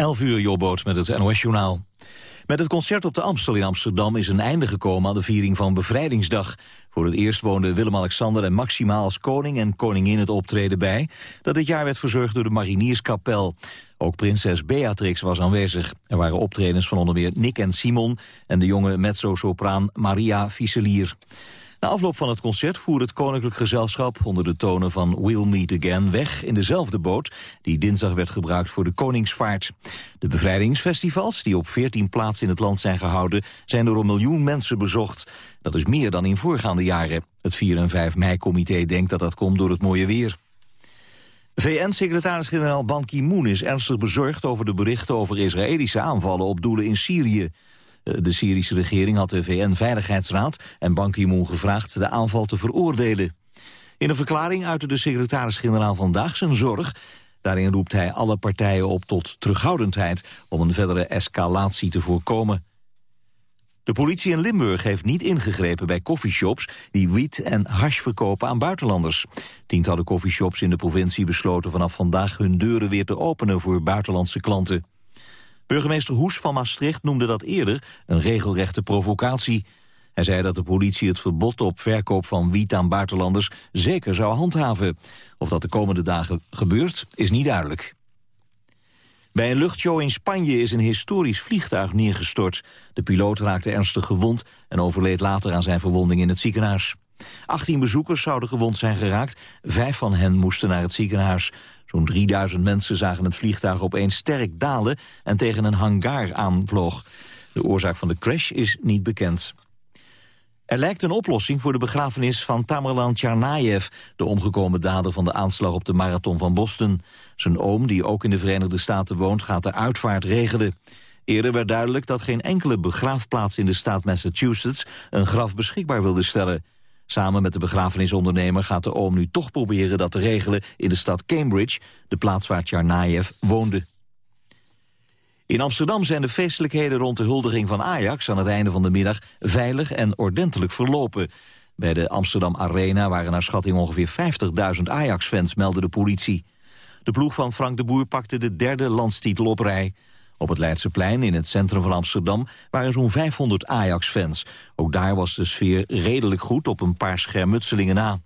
11 uur, Jobboot met het NOS-journaal. Met het concert op de Amstel in Amsterdam is een einde gekomen aan de viering van Bevrijdingsdag. Voor het eerst woonden Willem-Alexander en Maxima als koning en koningin het optreden bij, dat dit jaar werd verzorgd door de Marinierskapel. Ook prinses Beatrix was aanwezig. Er waren optredens van onder meer Nick en Simon en de jonge mezzo-sopraan Maria Vicelier. Na afloop van het concert voer het Koninklijk Gezelschap onder de tonen van We'll Meet Again weg in dezelfde boot die dinsdag werd gebruikt voor de Koningsvaart. De bevrijdingsfestivals, die op 14 plaatsen in het land zijn gehouden, zijn door een miljoen mensen bezocht. Dat is meer dan in voorgaande jaren. Het 4 en 5 mei-comité denkt dat dat komt door het mooie weer. VN-secretaris-generaal Ban Ki-moon is ernstig bezorgd over de berichten over Israëlische aanvallen op doelen in Syrië. Eh, de Syrische regering had de VN-veiligheidsraad en Ban Ki-moon gevraagd de aanval te veroordelen. In een verklaring uitte de secretaris-generaal vandaag zijn zorg. Daarin roept hij alle partijen op tot terughoudendheid om een verdere escalatie te voorkomen. De politie in Limburg heeft niet ingegrepen bij coffeeshops die wiet en hash verkopen aan buitenlanders. Tientallen coffeeshops in de provincie besloten vanaf vandaag hun deuren weer te openen voor buitenlandse klanten. Burgemeester Hoes van Maastricht noemde dat eerder een regelrechte provocatie. Hij zei dat de politie het verbod op verkoop van wiet aan buitenlanders zeker zou handhaven. Of dat de komende dagen gebeurt, is niet duidelijk. Bij een luchtshow in Spanje is een historisch vliegtuig neergestort. De piloot raakte ernstig gewond en overleed later aan zijn verwonding in het ziekenhuis. 18 bezoekers zouden gewond zijn geraakt. Vijf van hen moesten naar het ziekenhuis. Zo'n 3000 mensen zagen het vliegtuig opeens sterk dalen... en tegen een hangar aanvloog. De oorzaak van de crash is niet bekend. Er lijkt een oplossing voor de begrafenis van Tamerlan Tsarnaev... de omgekomen dader van de aanslag op de marathon van Boston. Zijn oom, die ook in de Verenigde Staten woont, gaat de uitvaart regelen. Eerder werd duidelijk dat geen enkele begraafplaats in de staat Massachusetts... een graf beschikbaar wilde stellen. Samen met de begrafenisondernemer gaat de oom nu toch proberen dat te regelen in de stad Cambridge, de plaats waar Tsarnaev woonde. In Amsterdam zijn de feestelijkheden rond de huldiging van Ajax aan het einde van de middag veilig en ordentelijk verlopen. Bij de Amsterdam Arena waren naar schatting ongeveer 50.000 Ajax-fans, meldde de politie. De ploeg van Frank de Boer pakte de derde landstitel op rij. Op het Leidseplein in het centrum van Amsterdam waren zo'n 500 Ajax-fans. Ook daar was de sfeer redelijk goed op een paar schermutselingen na.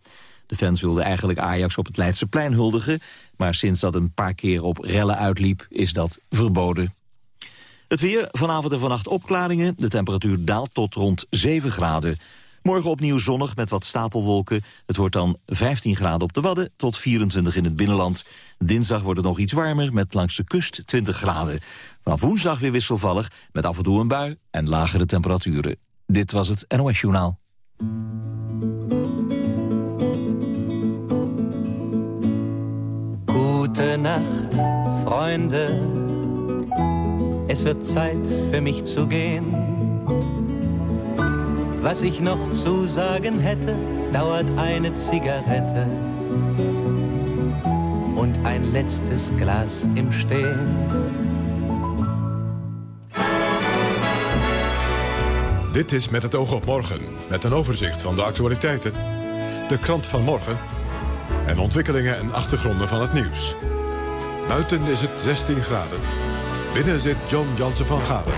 De fans wilden eigenlijk Ajax op het Leidseplein huldigen... maar sinds dat een paar keer op rellen uitliep, is dat verboden. Het weer, vanavond en vannacht opklaringen. De temperatuur daalt tot rond 7 graden. Morgen opnieuw zonnig met wat stapelwolken. Het wordt dan 15 graden op de Wadden tot 24 in het binnenland. Dinsdag wordt het nog iets warmer met langs de kust 20 graden. Vanaf woensdag weer wisselvallig met af en toe een bui en lagere temperaturen. Dit was het NOS Journaal. Gute Nacht, Freunde. Es wird Zeit für mich zu gehen. Was ich noch zu sagen hätte, dauert eine Zigarette und ein letztes Glas im Stehen. Dit is Met het oog op morgen, met een overzicht van de actualiteiten, de krant van morgen en ontwikkelingen en achtergronden van het nieuws. Buiten is het 16 graden. Binnen zit John Jansen van Galen.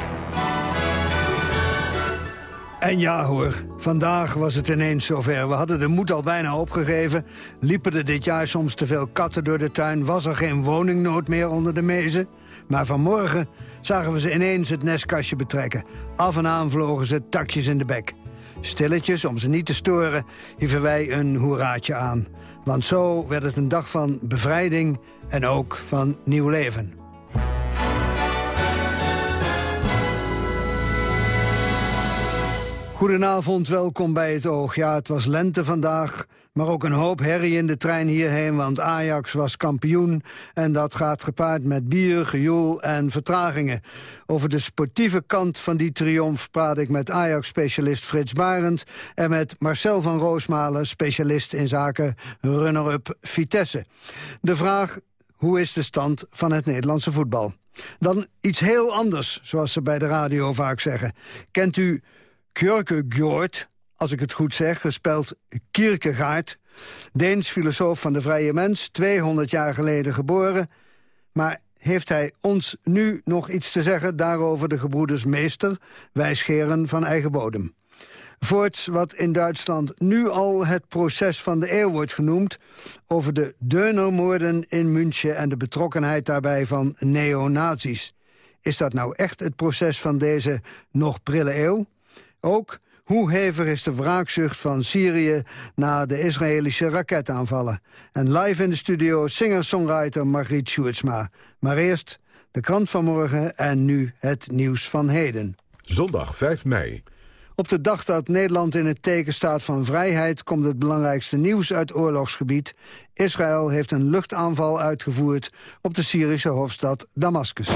En ja hoor, vandaag was het ineens zover. We hadden de moed al bijna opgegeven. Liepen er dit jaar soms te veel katten door de tuin... was er geen woningnood meer onder de mezen. Maar vanmorgen zagen we ze ineens het nestkastje betrekken. Af en aan vlogen ze takjes in de bek. Stilletjes, om ze niet te storen, hieven wij een hoeraatje aan. Want zo werd het een dag van bevrijding en ook van nieuw leven. Goedenavond, welkom bij het Oog. Ja, het was lente vandaag, maar ook een hoop herrie in de trein hierheen... want Ajax was kampioen en dat gaat gepaard met bier, gejoel en vertragingen. Over de sportieve kant van die triomf praat ik met Ajax-specialist Frits Barend... en met Marcel van Roosmalen, specialist in zaken runner-up Vitesse. De vraag, hoe is de stand van het Nederlandse voetbal? Dan iets heel anders, zoals ze bij de radio vaak zeggen. Kent u Kierkegaard, als ik het goed zeg, gespeld Kierkegaard... Deens filosoof van de vrije mens, 200 jaar geleden geboren... maar heeft hij ons nu nog iets te zeggen daarover de gebroeders Meester, wijsgeren van eigen bodem. Voorts wat in Duitsland nu al het proces van de eeuw wordt genoemd... over de Deunermoorden in München en de betrokkenheid daarbij van neonazis. Is dat nou echt het proces van deze nog prille eeuw? Ook hoe hevig is de wraakzucht van Syrië na de Israëlische raketaanvallen? En live in de studio singer-songwriter Margriet Sjoerdsma. Maar eerst de krant van morgen en nu het nieuws van heden. Zondag 5 mei. Op de dag dat Nederland in het teken staat van vrijheid... komt het belangrijkste nieuws uit oorlogsgebied. Israël heeft een luchtaanval uitgevoerd op de Syrische hoofdstad Damascus.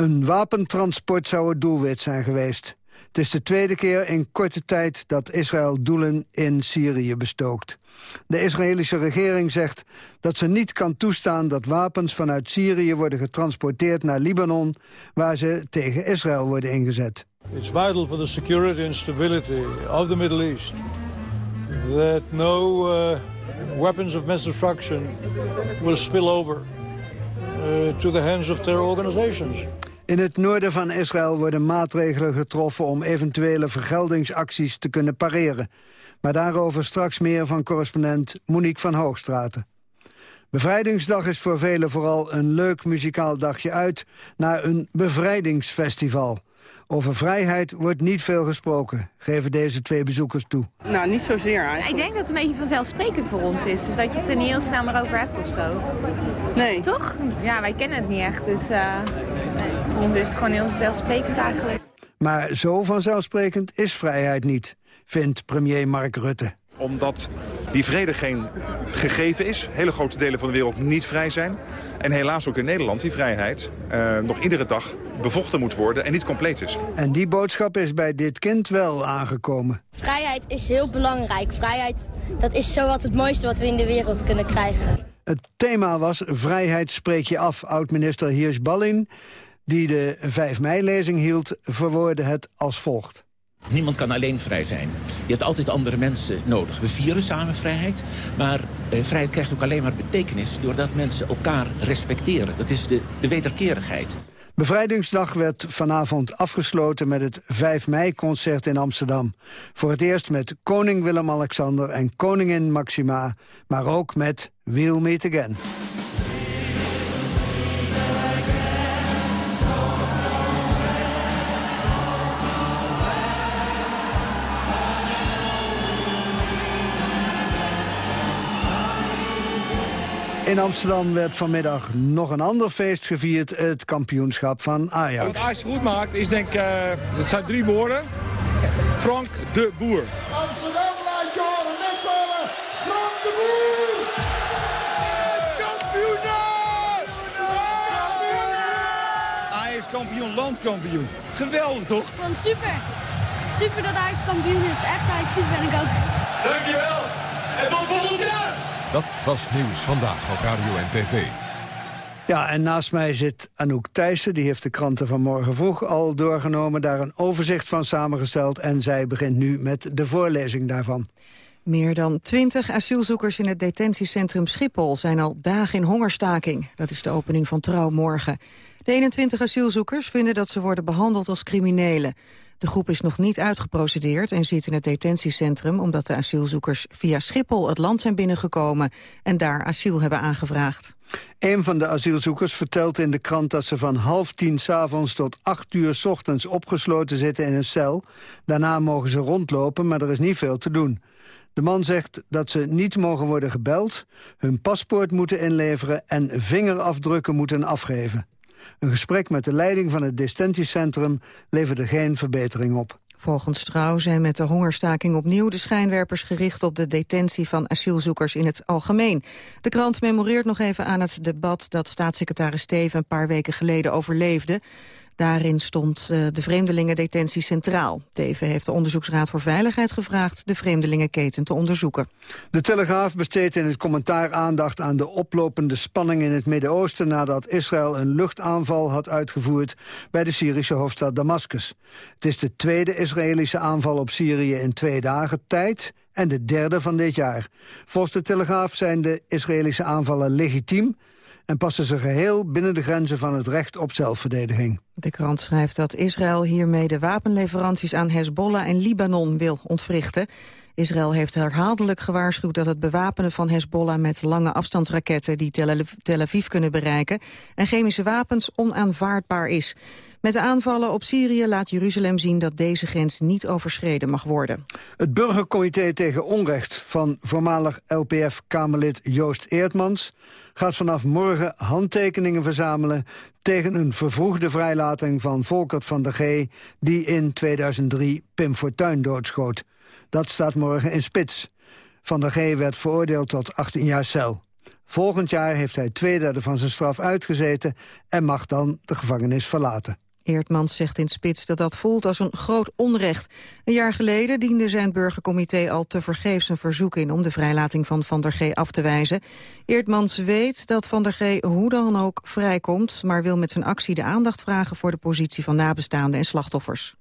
Een wapentransport zou het doelwit zijn geweest. Het is de tweede keer in korte tijd dat Israël doelen in Syrië bestookt. De Israëlische regering zegt dat ze niet kan toestaan dat wapens vanuit Syrië worden getransporteerd naar Libanon, waar ze tegen Israël worden ingezet. It's vital for the security and stability of the Middle East that no uh, weapons of mass destruction will spill over uh, to the hands of terror organizations. In het noorden van Israël worden maatregelen getroffen om eventuele vergeldingsacties te kunnen pareren. Maar daarover straks meer van correspondent Monique van Hoogstraten. Bevrijdingsdag is voor velen vooral een leuk muzikaal dagje uit... naar een bevrijdingsfestival. Over vrijheid wordt niet veel gesproken, geven deze twee bezoekers toe. Nou, niet zozeer eigenlijk. Ik denk dat het een beetje vanzelfsprekend voor ons is. Dus dat je het er niet heel snel maar over hebt of zo. Nee. Toch? Ja, wij kennen het niet echt. Dus uh, nee, voor ons is het gewoon heel vanzelfsprekend eigenlijk. Maar zo vanzelfsprekend is vrijheid niet, vindt premier Mark Rutte omdat die vrede geen gegeven is. Hele grote delen van de wereld niet vrij zijn. En helaas ook in Nederland die vrijheid uh, nog iedere dag bevochten moet worden en niet compleet is. En die boodschap is bij dit kind wel aangekomen. Vrijheid is heel belangrijk. Vrijheid, dat is zo wat het mooiste wat we in de wereld kunnen krijgen. Het thema was Vrijheid spreek je af. Oud-minister Hirsch Ballin, die de 5 mei-lezing hield, verwoordde het als volgt. Niemand kan alleen vrij zijn. Je hebt altijd andere mensen nodig. We vieren samen vrijheid, maar eh, vrijheid krijgt ook alleen maar betekenis... doordat mensen elkaar respecteren. Dat is de, de wederkerigheid. Bevrijdingsdag werd vanavond afgesloten met het 5 mei-concert in Amsterdam. Voor het eerst met koning Willem-Alexander en koningin Maxima... maar ook met We'll Meet Again. In Amsterdam werd vanmiddag nog een ander feest gevierd. Het kampioenschap van Ajax. Wat Ajax goed maakt is denk ik, uh, dat zijn drie woorden. Frank de Boer. Amsterdam laat je horen met z'n allen. Frank de Boer. Kampioen! Ajax kampioen, landkampioen. Geweldig toch? Ik vond het super. Super dat Ajax kampioen is. Echt Ajax ben ik ook. Dankjewel. En tot volgend jaar. Dat was Nieuws Vandaag op Radio en TV. Ja, en naast mij zit Anouk Thijssen. Die heeft de kranten van morgen vroeg al doorgenomen. Daar een overzicht van samengesteld. En zij begint nu met de voorlezing daarvan. Meer dan twintig asielzoekers in het detentiecentrum Schiphol... zijn al dagen in hongerstaking. Dat is de opening van Trouw morgen. De 21 asielzoekers vinden dat ze worden behandeld als criminelen. De groep is nog niet uitgeprocedeerd en zit in het detentiecentrum... omdat de asielzoekers via Schiphol het land zijn binnengekomen... en daar asiel hebben aangevraagd. Een van de asielzoekers vertelt in de krant dat ze van half tien s'avonds tot acht uur s ochtends opgesloten zitten in een cel. Daarna mogen ze rondlopen, maar er is niet veel te doen. De man zegt dat ze niet mogen worden gebeld, hun paspoort moeten inleveren en vingerafdrukken moeten afgeven. Een gesprek met de leiding van het detentiecentrum leverde geen verbetering op. Volgens Trouw zijn met de hongerstaking opnieuw de schijnwerpers gericht op de detentie van asielzoekers in het algemeen. De krant memoreert nog even aan het debat dat staatssecretaris Steven een paar weken geleden overleefde. Daarin stond uh, de vreemdelingendetentie centraal. Teven heeft de Onderzoeksraad voor Veiligheid gevraagd de vreemdelingenketen te onderzoeken. De Telegraaf besteedt in het commentaar aandacht aan de oplopende spanning in het Midden-Oosten nadat Israël een luchtaanval had uitgevoerd bij de Syrische hoofdstad Damascus. Het is de tweede Israëlische aanval op Syrië in twee dagen tijd en de derde van dit jaar. Volgens de Telegraaf zijn de Israëlische aanvallen legitiem en passen ze geheel binnen de grenzen van het recht op zelfverdediging. De krant schrijft dat Israël hiermee de wapenleveranties aan Hezbollah en Libanon wil ontwrichten. Israël heeft herhaaldelijk gewaarschuwd dat het bewapenen van Hezbollah met lange afstandsraketten die Tel Aviv kunnen bereiken en chemische wapens onaanvaardbaar is. Met de aanvallen op Syrië laat Jeruzalem zien dat deze grens niet overschreden mag worden. Het burgercomité tegen onrecht van voormalig LPF-Kamerlid Joost Eertmans gaat vanaf morgen handtekeningen verzamelen tegen een vervroegde vrijlating van Volkert van der G, die in 2003 Pim Fortuyn doodschoot. Dat staat morgen in spits. Van der G werd veroordeeld tot 18 jaar cel. Volgend jaar heeft hij twee derde van zijn straf uitgezeten... en mag dan de gevangenis verlaten. Eertmans zegt in Spits dat dat voelt als een groot onrecht. Een jaar geleden diende zijn burgercomité al tevergeefs een verzoek in... om de vrijlating van Van der G af te wijzen. Eertmans weet dat Van der G hoe dan ook vrijkomt... maar wil met zijn actie de aandacht vragen voor de positie van nabestaanden en slachtoffers.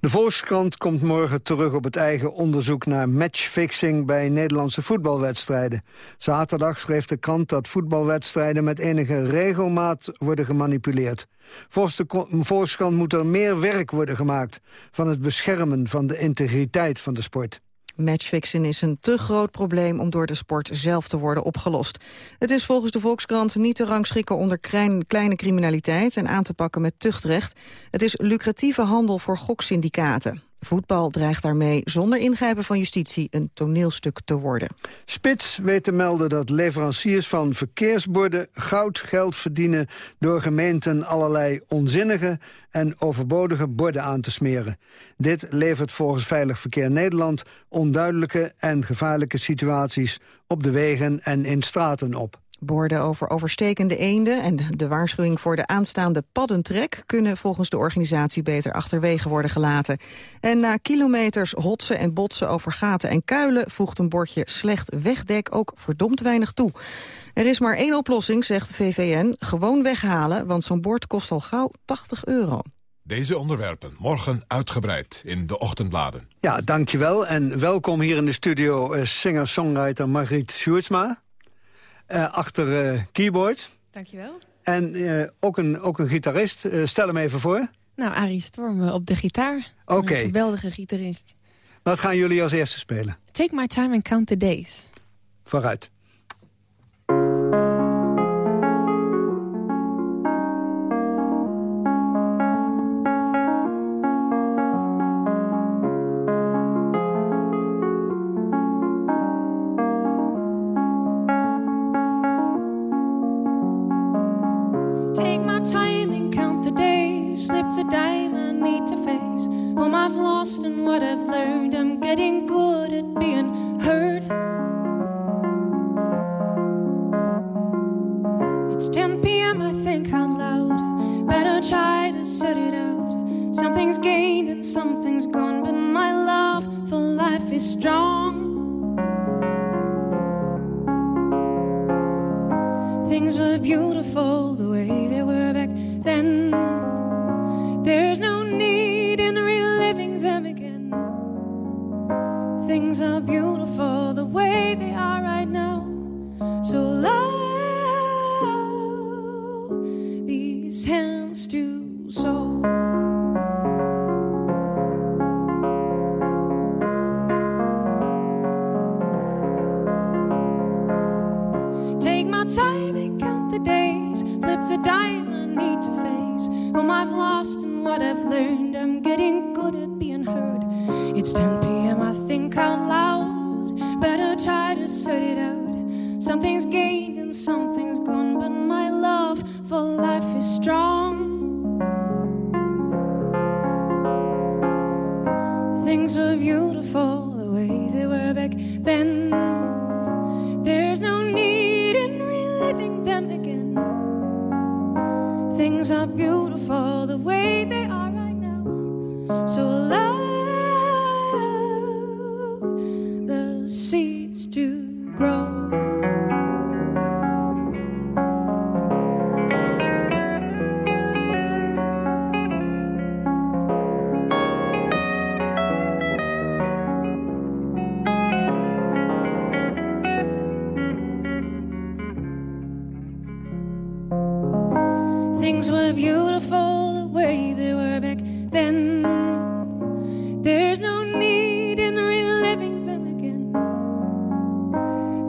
De Volkskrant komt morgen terug op het eigen onderzoek naar matchfixing bij Nederlandse voetbalwedstrijden. Zaterdag schreef de krant dat voetbalwedstrijden met enige regelmaat worden gemanipuleerd. Volgens de Volkskrant moet er meer werk worden gemaakt van het beschermen van de integriteit van de sport. Matchfixing is een te groot probleem om door de sport zelf te worden opgelost. Het is volgens de Volkskrant niet te rangschikken onder kleine criminaliteit en aan te pakken met tuchtrecht. Het is lucratieve handel voor goksyndicaten. Voetbal dreigt daarmee zonder ingrijpen van justitie een toneelstuk te worden. Spits weet te melden dat leveranciers van verkeersborden goud geld verdienen door gemeenten allerlei onzinnige en overbodige borden aan te smeren. Dit levert volgens Veilig Verkeer Nederland onduidelijke en gevaarlijke situaties op de wegen en in straten op. Borden over overstekende eenden en de waarschuwing voor de aanstaande paddentrek kunnen volgens de organisatie beter achterwege worden gelaten. En na kilometers hotsen en botsen over gaten en kuilen voegt een bordje slecht wegdek ook verdomd weinig toe. Er is maar één oplossing, zegt de VVN, gewoon weghalen, want zo'n bord kost al gauw 80 euro. Deze onderwerpen morgen uitgebreid in de ochtendbladen. Ja, dankjewel en welkom hier in de studio uh, singer-songwriter Margriet Sjoerdsma. Uh, achter uh, keyboard. Dankjewel. En uh, ook, een, ook een gitarist. stel hem even voor. Nou, Arie Storm op de gitaar. Oké. Okay. Een geweldige gitarist. Wat gaan jullie als eerste spelen? Take My Time and Count the Days. Vooruit. getting good at being hurt. It's 10 p.m., I think out loud. Better try to set it out. Something's gained and something's gone, but my love for life is strong. Things were beautiful the way they were back then. There's no need in reliving them again.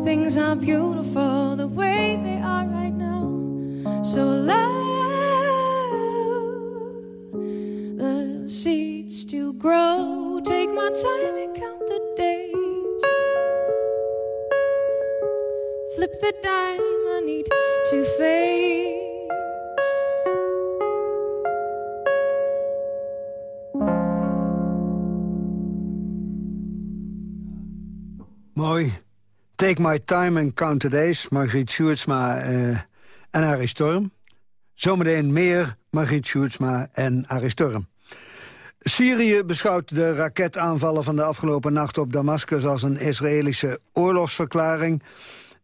Things are beautiful the way they are right now. So allow the seeds to grow. Take my time and count the days. Flip the dime Take My Time and Count the Days, Margriet Sjoerdsma eh, en Arie Storm. Zometeen meer Margriet Sjoerdsma en Arie Storm. Syrië beschouwt de raketaanvallen van de afgelopen nacht op Damascus... als een Israëlische oorlogsverklaring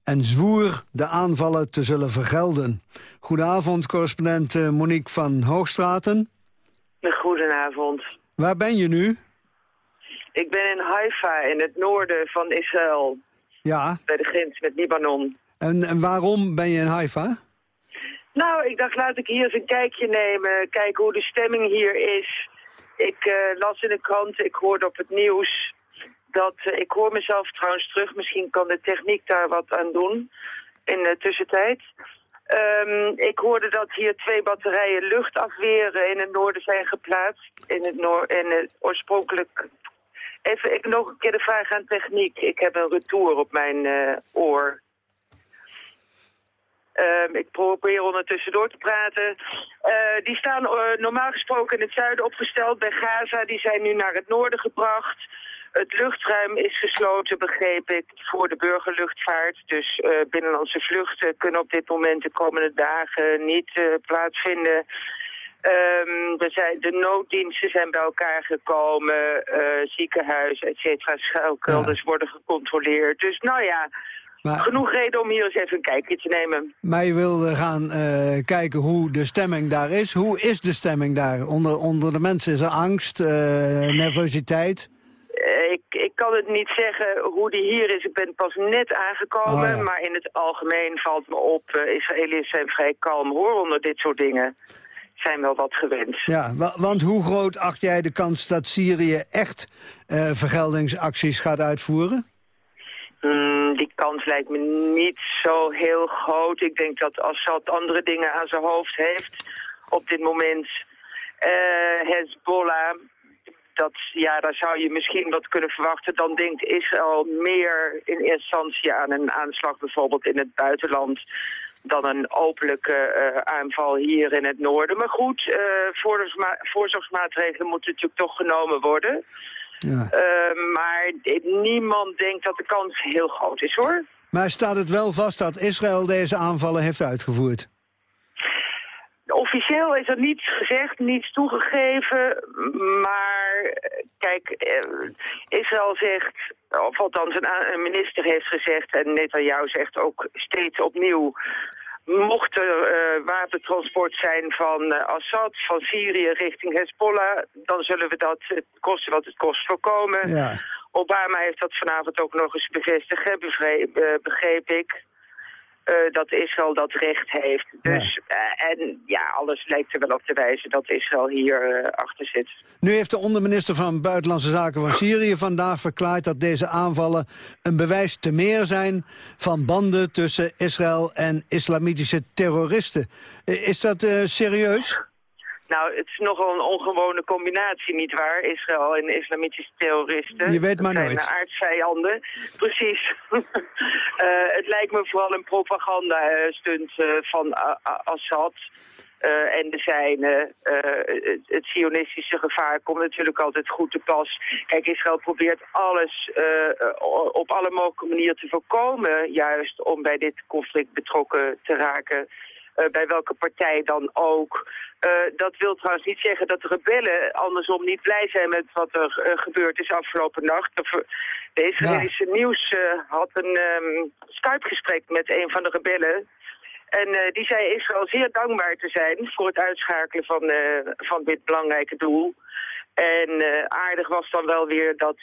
en zwoer de aanvallen te zullen vergelden. Goedenavond, correspondent eh, Monique van Hoogstraten. Goedenavond. Waar ben je nu? Ik ben in Haifa, in het noorden van Israël. Ja. Bij de grens met Libanon. En, en waarom ben je in Haifa? Nou, ik dacht laat ik hier eens een kijkje nemen. Kijken hoe de stemming hier is. Ik eh, las in de krant, ik hoorde op het nieuws dat... eh, ik hoor mezelf trouwens terug, misschien kan de techniek daar wat aan doen in de tussentijd. Ehm, ik hoorde dat hier twee batterijen luchtafweren in het noorden zijn geplaatst. In het, noor in het oorspronkelijk... Even ik, nog een keer de vraag aan techniek. Ik heb een retour op mijn eh, oor. Ehm, ik probeer ondertussen door te praten. Eh, die staan eh, normaal gesproken in het zuiden opgesteld bij Gaza. Die zijn nu naar het noorden gebracht. Het luchtruim is gesloten, begreep ik, voor de burgerluchtvaart. Dus binnenlandse vluchten kunnen op dit moment de komende dagen niet plaatsvinden. Ehm, er zijn, de nooddiensten zijn bij elkaar gekomen, eh ziekenhuizen, et cetera, schuilkelders worden gecontroleerd. Dus nou ja, Maar- genoeg reden om hier eens even een kijkje te nemen. Maar je wilde gaan eh, kijken hoe de stemming daar is. Hoe is de stemming daar? Onder, onder de mensen is er angst, eh, nervositeit? Ik, ik kan het niet zeggen hoe die hier is. Ik ben pas net aangekomen. Oh, ja. Maar in het algemeen valt me op... Israëliërs zijn vrij kalm hoor onder dit soort dingen. Zijn wel wat gewend. Ja, wa- want hoe groot acht jij de kans dat Syrië echt eh, vergeldingsacties gaat uitvoeren? Hmm, die kans lijkt me niet zo heel groot. Ik denk dat Assad andere dingen aan zijn hoofd heeft op dit moment. Eh Hezbollah, dat, ja, daar zou je misschien wat kunnen verwachten. Dan denkt Israël meer in instantie aan een aanslag bijvoorbeeld in het buitenland dan een openlijke eh, aanval hier in het noorden. Maar goed, eh, voorzorgsma- voorzorgsmaatregelen moeten natuurlijk toch genomen worden. Ja. Eh, maar niemand denkt dat de kans heel groot is, hoor. Maar staat het wel vast dat Israël deze aanvallen heeft uitgevoerd? Officieel is er niets gezegd, niets toegegeven. Maar kijk, Israël zegt, of althans een minister heeft gezegd... en Netanyahu zegt ook steeds opnieuw... Mocht er eh, wapentransport zijn van eh, Assad, van Syrië richting Hezbollah... dan zullen we dat, het kosten wat het kost, voorkomen. Ja. Obama heeft dat vanavond ook nog eens bevestigd, hè, begreep ik. dat Israël dat recht heeft. Dus, ja, alles lijkt er wel op te wijzen dat Israël hier eh, achter zit. Nu heeft de onderminister van Buitenlandse Zaken van Syrië vandaag verklaard dat deze aanvallen een bewijs te meer zijn van banden tussen Israël en islamitische terroristen. Eh, Is dat eh, serieus? Nou, het is nogal een ongewone combinatie, nietwaar? Israël en islamitische terroristen. Je weet maar Dat nooit. zijn aardsvijanden. Precies. Het lijkt me vooral een propaganda-stunt eh, van Assad. Eh, en de zijne. Eh, het, het sionistische gevaar komt natuurlijk altijd goed te pas. Kijk, Israël probeert alles eh, op alle mogelijke manieren te voorkomen... juist om bij dit conflict betrokken te raken... Eh, bij welke partij dan ook. Eh, dat wil trouwens niet zeggen dat de rebellen andersom niet blij zijn met wat er eh, gebeurd is afgelopen nacht. De, Israëlische nieuws eh, had een ehm, Skype-gesprek met een van de rebellen. En eh, die zei Israël zeer dankbaar te zijn voor het uitschakelen van, eh, van dit belangrijke doel. En eh, aardig was dan wel weer dat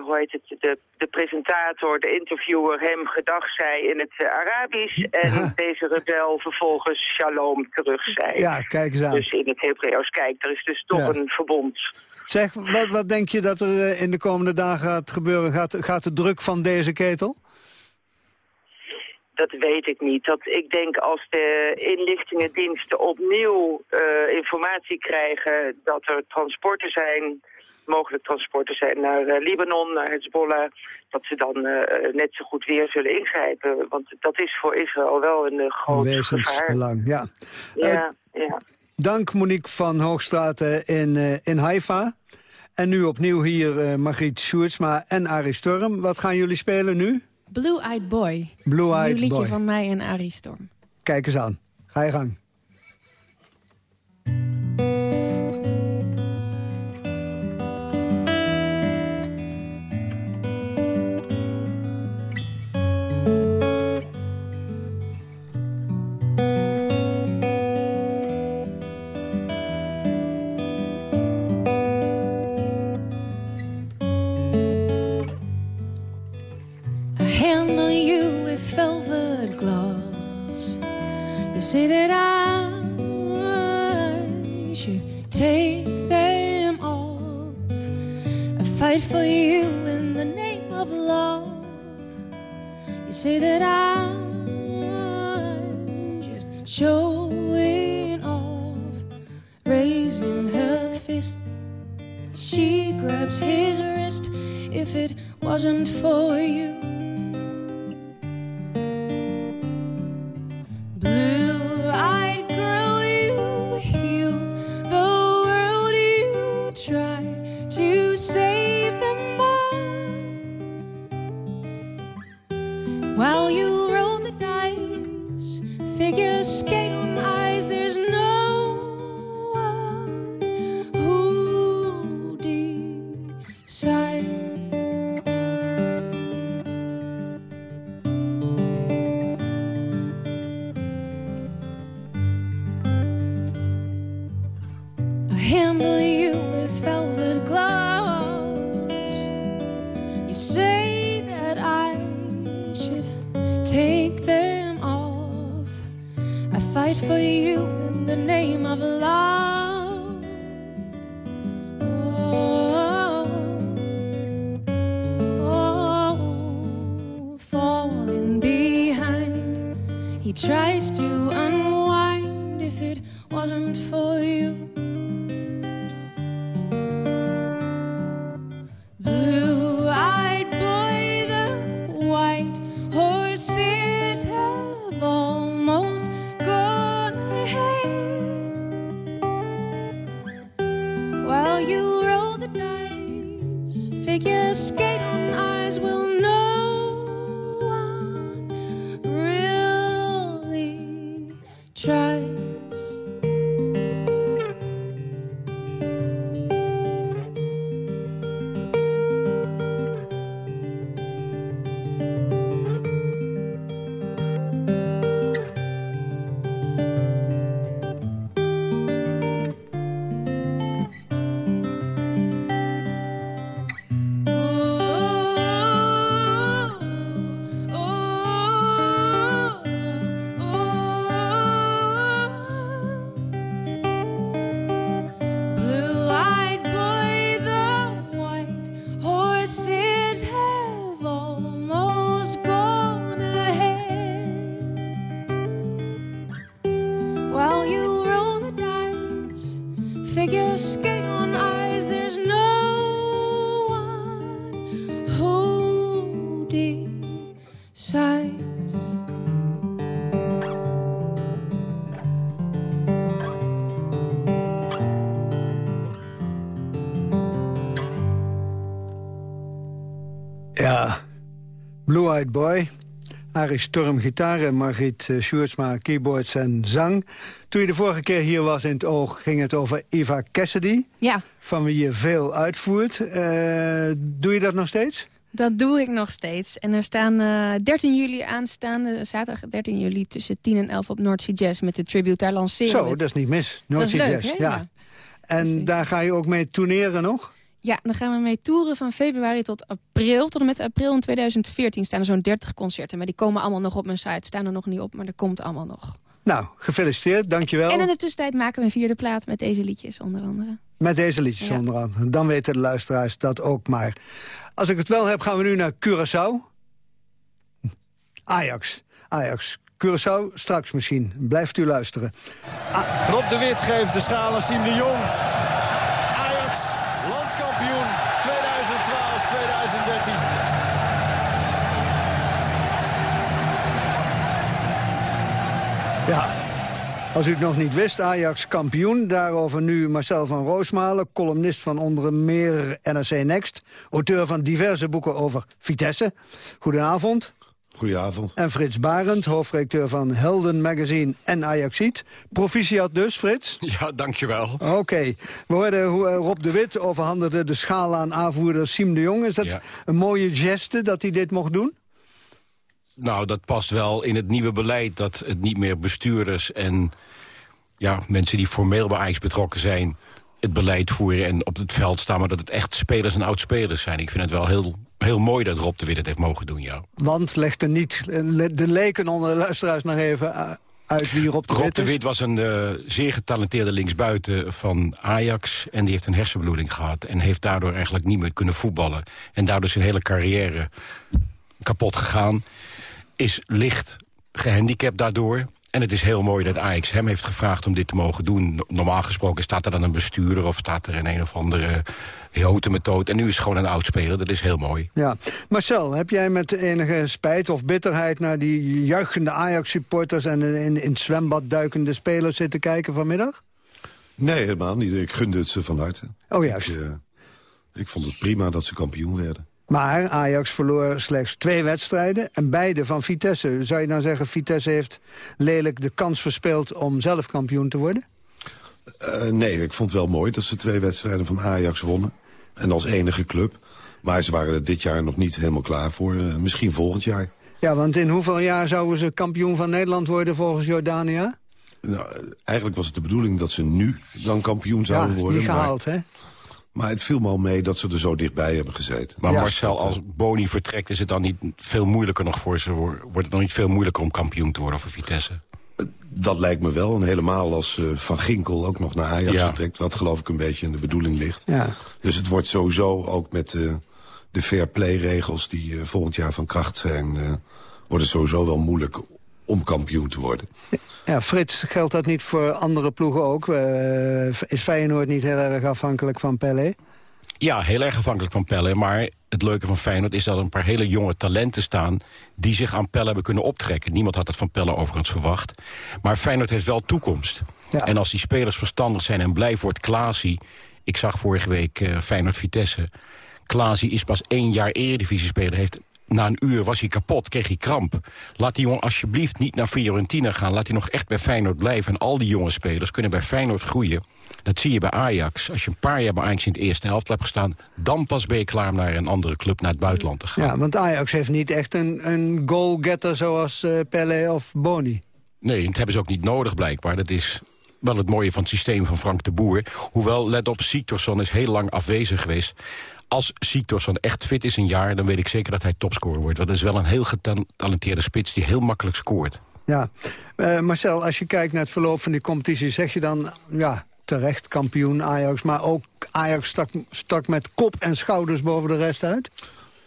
hoe heet het, de, de presentator, de interviewer hem gedag zei in het Arabisch. En deze rebel vervolgens shalom terug zei. Ja, kijk eens aan. Dus in het Hebreeuws. Kijk, er is dus toch Ja. een verbond. Zeg, wat, wat denk je dat er in de komende dagen gaat gebeuren? Gaat, gaat de druk van deze ketel? Dat weet ik niet. Dat, ik denk als de inlichtingendiensten opnieuw eh, informatie krijgen dat er transporten zijn, mogelijk transporten zijn naar eh, Libanon, naar Hezbollah, dat ze dan eh, net zo goed weer zullen ingrijpen. Want dat is voor Israël wel een groot gevaar. Wezensbelang, ja. Ja, ja. Dank Monique van Hoogstraten in, in Haifa. En nu opnieuw hier Margriet Sjoerdsma en Arie Storm. Wat gaan jullie spelen nu? Blue Eyed Boy. Blue Eyed Een nieuw liedje Boy. van mij en Arie Storm. Kijk eens aan. Ga je gang. If it wasn't for you. Fight for you in the name of love. Oh, oh, falling behind. He tries to unwind if it wasn't for Ja, Blue Eyed Boy. Arie Storm gitaar en Margriet uh, Sjoerdsma keyboards en zang. Toen je de vorige keer hier was in het oog... ging het over Eva Cassidy, Ja, van wie je veel uitvoert. Eh, doe je dat nog steeds? dat doe ik nog steeds. En er staan eh 13 juli aanstaande, zaterdag 13 juli... tussen 10 en 11 op Noordzee Jazz met de tribute. Daar lanceren Zo, dat is niet mis. Noordzee leuk, Jazz, ja. Ja. En daar ga je ook mee tourneren nog? Ja, dan gaan we mee toeren van februari tot april. Tot en met april in 2014 staan er zo'n 30 concerten. Maar die komen allemaal nog op mijn site. Staan er nog niet op, maar er komt allemaal nog. Nou, gefeliciteerd, dankjewel. En in de tussentijd maken we een vierde plaat met deze liedjes onder andere. Met deze liedjes Ja. onder andere. Dan weten de luisteraars dat ook maar. Als ik het wel heb, gaan we nu naar Curaçao. Ajax. Ajax. Curaçao, straks misschien. Blijft u luisteren. Rob de Wit geeft de schaal aan Siem de Jong. Ja, als u het nog niet wist, Ajax kampioen. Daarover nu Marcel van Roosmalen, columnist van onder meer NRC Next. Auteur van diverse boeken over Vitesse. Goedenavond. Goedenavond. En Frits Barend, hoofdredacteur van Helden Magazine en Ajaxiet. Proficiat dus, Frits? Ja, dankjewel. Oké. We hoorden hoe eh, Rob de Wit overhandigde de schaal aan aanvoerder Siem de Jong. Is dat Ja. een mooie geste dat hij dit mocht doen? Nou, dat past wel in het nieuwe beleid... dat het niet meer bestuurders en ja, mensen die formeel bij Ajax betrokken zijn... het beleid voeren en op het veld staan... maar dat het echt spelers en oud-spelers zijn. Ik vind het wel heel, heel mooi dat Rob de Wit het heeft mogen doen, ja. Want legde niet eh, le- de leken onder de luisteraars nog even eh, uit wie Rob de Rob Wit de is? Wit was een eh, zeer getalenteerde linksbuiten van Ajax... en die heeft een hersenbloeding gehad... en heeft daardoor eigenlijk niet meer kunnen voetballen. En daardoor is zijn hele carrière kapot gegaan. Is licht gehandicapt daardoor. En het is heel mooi dat Ajax hem heeft gevraagd om dit te mogen doen. No- Normaal gesproken staat er dan een bestuurder... of staat er een een of andere houten methode. En nu is het gewoon een oudspeler. Dat is heel mooi. Ja. Marcel, heb jij met enige spijt of bitterheid... naar die juichende Ajax-supporters... en in, in het zwembad duikende spelers zitten kijken vanmiddag? Nee, helemaal niet. Ik gunde het ze van harte. Oh, juist. Ik, eh, ik vond het prima dat ze kampioen werden. Maar Ajax verloor slechts twee wedstrijden en beide van Vitesse. Zou je dan zeggen, Vitesse heeft lelijk de kans verspeeld om zelf kampioen te worden? Eh, nee, ik vond het wel mooi dat ze twee wedstrijden van Ajax wonnen. En als enige club. Maar ze waren er dit jaar nog niet helemaal klaar voor. Eh, misschien volgend jaar. Ja, want in hoeveel jaar zouden ze kampioen van Nederland worden volgens Jordania? Nou, eh, eigenlijk was het de bedoeling dat ze nu dan kampioen zouden ja, worden. niet maar- gehaald, hè? Maar het viel me al mee dat ze er zo dichtbij hebben gezeten. Maar Ja, Marcel, dat, eh, als Boni vertrekt... is het dan niet veel moeilijker nog voor ze? Wordt het dan niet veel moeilijker om kampioen te worden voor Vitesse? Dat lijkt me wel. En helemaal als eh, Van Ginkel ook nog naar Ajax Ja. vertrekt. Wat geloof ik een beetje in de bedoeling ligt. Ja. Dus het wordt sowieso ook met eh, de fair play regels... die eh, volgend jaar van kracht zijn... eh, wordt het sowieso wel moeilijk om kampioen te worden. Ja, Frits, geldt dat niet voor andere ploegen ook? Eh, is Feyenoord niet heel erg afhankelijk van Pelé? Ja, heel erg afhankelijk van Pelle. Maar het leuke van Feyenoord is dat er een paar hele jonge talenten staan... die zich aan Pelle hebben kunnen optrekken. Niemand had het van Pelle overigens verwacht. Maar Feyenoord heeft wel toekomst. En als die spelers verstandig zijn en blij wordt Klaasie... ik zag vorige week eh, Feyenoord-Vitesse... Klaasie is pas één jaar eredivisie-speler. Heeft na een uur was hij kapot, kreeg hij kramp. Laat die jongen alsjeblieft niet naar Fiorentina gaan. Laat hij nog echt bij Feyenoord blijven. En al die jonge spelers kunnen bij Feyenoord groeien. Dat zie je bij Ajax. Als je een paar jaar bij Ajax in de eerste helft hebt gestaan... dan pas ben je klaar om naar een andere club, naar het buitenland te gaan. Ja, want Ajax heeft niet echt een, een goalgetter zoals eh, Pelé of Boni. Nee, dat hebben ze ook niet nodig blijkbaar. Dat is wel het mooie van het systeem van Frank de Boer. Hoewel, let op, Siktorsson is heel lang afwezig geweest. Als Siktorsson echt fit is een jaar... dan weet ik zeker dat hij topscorer wordt. Want dat is wel een heel getalenteerde spits die heel makkelijk scoort. Ja, Eh, Marcel, als je kijkt naar het verloop van die competitie... zeg je dan, ja, terecht kampioen Ajax... maar ook Ajax stak, stak met kop en schouders boven de rest uit?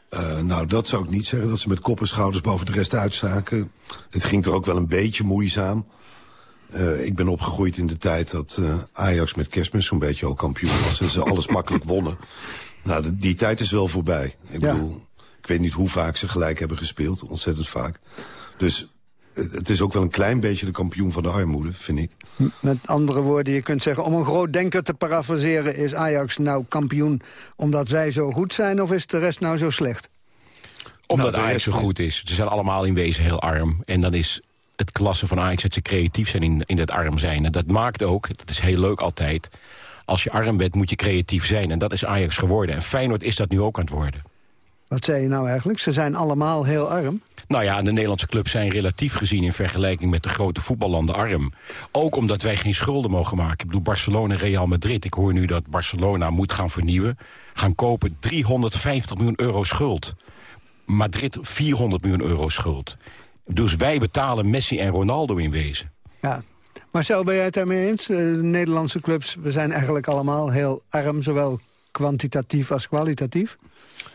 Eh, nou, dat zou ik niet zeggen, dat ze met kop en schouders boven de rest uitstaken. Het ging er ook wel een beetje moeizaam. Eh, ik ben opgegroeid in de tijd dat eh, Ajax met kerstmis zo'n beetje al kampioen was. En ze alles makkelijk wonnen. Nou, de- die tijd is wel voorbij. Ik Ja. bedoel, ik weet niet hoe vaak ze gelijk hebben gespeeld. Ontzettend vaak. Dus het is ook wel een klein beetje de kampioen van de armoede, vind ik. Met andere woorden, je kunt zeggen... om een groot denker te parafraseren... is Ajax nou kampioen omdat zij zo goed zijn... of is de rest nou zo slecht? Omdat Nou, Ajax zo goed is. Ze zijn allemaal in wezen heel arm. En dan is het klasse van Ajax dat ze creatief zijn in, in dat arm zijn. En dat maakt ook, dat is heel leuk altijd... als je arm bent moet je creatief zijn. En dat is Ajax geworden. En Feyenoord is dat nu ook aan het worden. Wat zei je nou eigenlijk? Ze zijn allemaal heel arm. Nou ja, de Nederlandse clubs zijn relatief gezien... in vergelijking met de grote voetballanden arm. Ook omdat wij geen schulden mogen maken. Ik bedoel, Barcelona en Real Madrid. Ik hoor nu dat Barcelona moet gaan vernieuwen. Gaan kopen 350 miljoen euro schuld. Madrid 400 miljoen euro schuld. Dus wij betalen Messi en Ronaldo in wezen. Ja. Marcel, ben jij het daarmee eens? Eh, De Nederlandse clubs, we zijn eigenlijk allemaal heel arm... zowel kwantitatief als kwalitatief.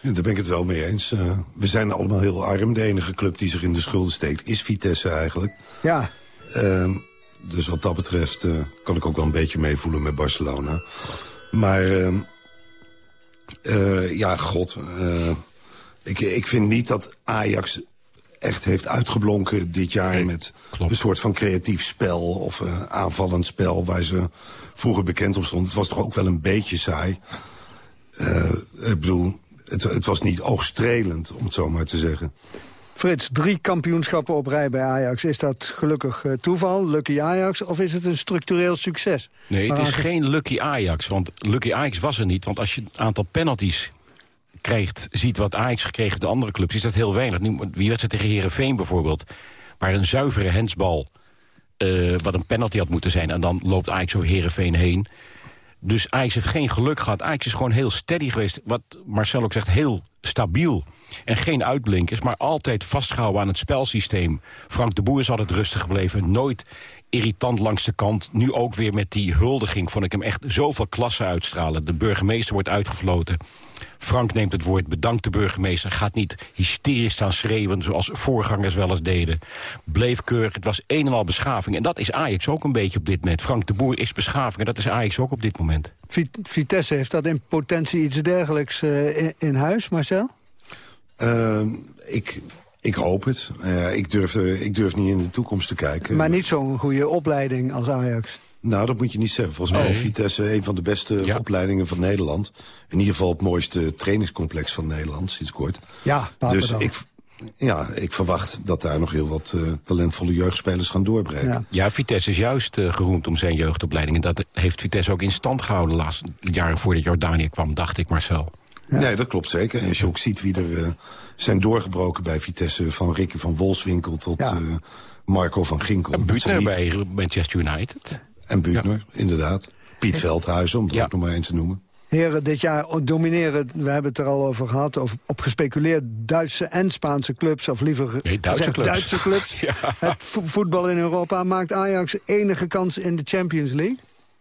Ja, daar ben ik het wel mee eens. Eh, we zijn allemaal heel arm. De enige club die zich in de schulden steekt is Vitesse eigenlijk. Ja. Ehm, dus wat dat betreft eh, kan ik ook wel een beetje meevoelen met Barcelona. Maar ehm, eh, ja, god. ik, ik vind niet dat Ajax echt heeft uitgeblonken dit jaar... met een soort van creatief spel of eh, aanvallend spel... waar ze vroeger bekend op stonden. Het was toch ook wel een beetje saai. Eh, ik bedoel, het, het was niet oogstrelend, om het zo maar te zeggen. Frits, drie kampioenschappen op rij bij Ajax. Is dat gelukkig eh, toeval, lucky Ajax, of is het een structureel succes? Nee, het is ge- geen Lucky Ajax. Want Lucky Ajax was er niet. Want als je het aantal penalties krijgt, ziet wat Ajax gekregen de andere clubs... is dat heel weinig. Nu, wie werd ze tegen Herenveen bijvoorbeeld? Waar een zuivere hensbal, eh, wat een penalty had moeten zijn... en dan loopt Ajax over Herenveen heen. Dus Ajax heeft geen geluk gehad. Ajax is gewoon heel steady geweest. Wat Marcel ook zegt, heel stabiel. En geen uitblinkers, maar altijd vastgehouden aan het spelsysteem. Frank de Boer is altijd rustig gebleven. Nooit irritant langs de kant. Nu ook weer met die huldiging vond ik hem echt zoveel klasse uitstralen. De burgemeester wordt uitgefloten. Frank neemt het woord, bedankt de burgemeester. Gaat niet hysterisch staan schreeuwen zoals voorgangers wel eens deden. Bleef keurig, het was een en al beschaving. En dat is Ajax ook een beetje op dit moment. Frank de Boer is beschaving en dat is Ajax ook op dit moment. Vi- Vitesse heeft dat in potentie iets dergelijks eh, in, in huis, Marcel? Ehm, ik, ik hoop het. Eh, ik, durf, eh, ik durf niet in de toekomst te kijken. Maar niet zo'n goede opleiding als Ajax. Nou, dat moet je niet zeggen. Volgens mij Nee. is Vitesse een van de beste opleidingen van Nederland. In ieder geval het mooiste trainingscomplex van Nederland, sinds kort. Ja, dus dan. ik, ja, ik verwacht dat daar nog heel wat eh, talentvolle jeugdspelers gaan doorbreken. Ja, Vitesse is juist geroemd om zijn jeugdopleiding. En dat heeft Vitesse ook in stand gehouden de laatste jaren voordat Jordanië kwam, dacht ik Marcel. Nee, dat klopt zeker. En als je ook ziet wie er eh, zijn doorgebroken bij Vitesse... van Ricky van Wolfswinkel tot Ja. eh, Marco van Ginkel. En Dat zijn Buutner niet- bij Manchester United. En Buutner, inderdaad. Piet Veldhuizen, om dat ook nog maar eens te noemen. Heren, dit jaar domineren, we hebben het er al over gehad... over op gespeculeerd Duitse en Spaanse clubs... of liever Nee, Duitse clubs. Duitse clubs. Het vo- voetbal in Europa maakt Ajax enige kans in de Champions League?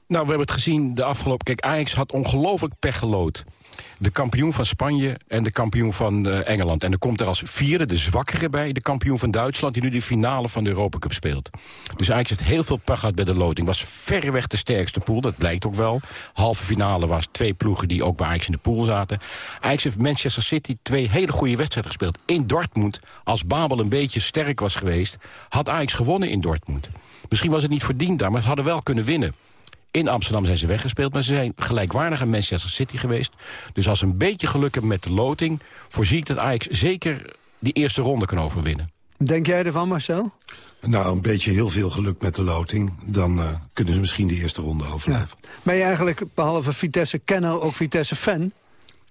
Nou, we hebben het gezien de afgelopen... Kijk, Ajax had ongelooflijk pech gelood. De kampioen van Spanje en de kampioen van eh, Engeland. En er komt er als vierde de zwakkere bij, de kampioen van Duitsland... die nu de finale van de Europa Cup speelt. Dus Ajax heeft heel veel pech gehad bij de loting. Was verreweg de sterkste pool, dat blijkt ook wel. Halve finale was twee ploegen die ook bij Ajax in de pool zaten. Ajax heeft Manchester City twee hele goede wedstrijden gespeeld. In Dortmund, als Babel een beetje sterk was geweest... had Ajax gewonnen in Dortmund. Misschien was het niet verdiend daar, maar ze hadden wel kunnen winnen. In Amsterdam zijn ze weggespeeld, maar ze zijn gelijkwaardig aan Manchester City geweest. Dus als ze een beetje geluk hebben met de loting... voorzie ik dat Ajax zeker die eerste ronde kan overwinnen. Denk jij ervan, Marcel? Nou, een beetje heel veel geluk met de loting. Dan eh, kunnen ze misschien de eerste ronde overleven. Ben je eigenlijk, behalve Vitesse-kenner, ook Vitesse-fan?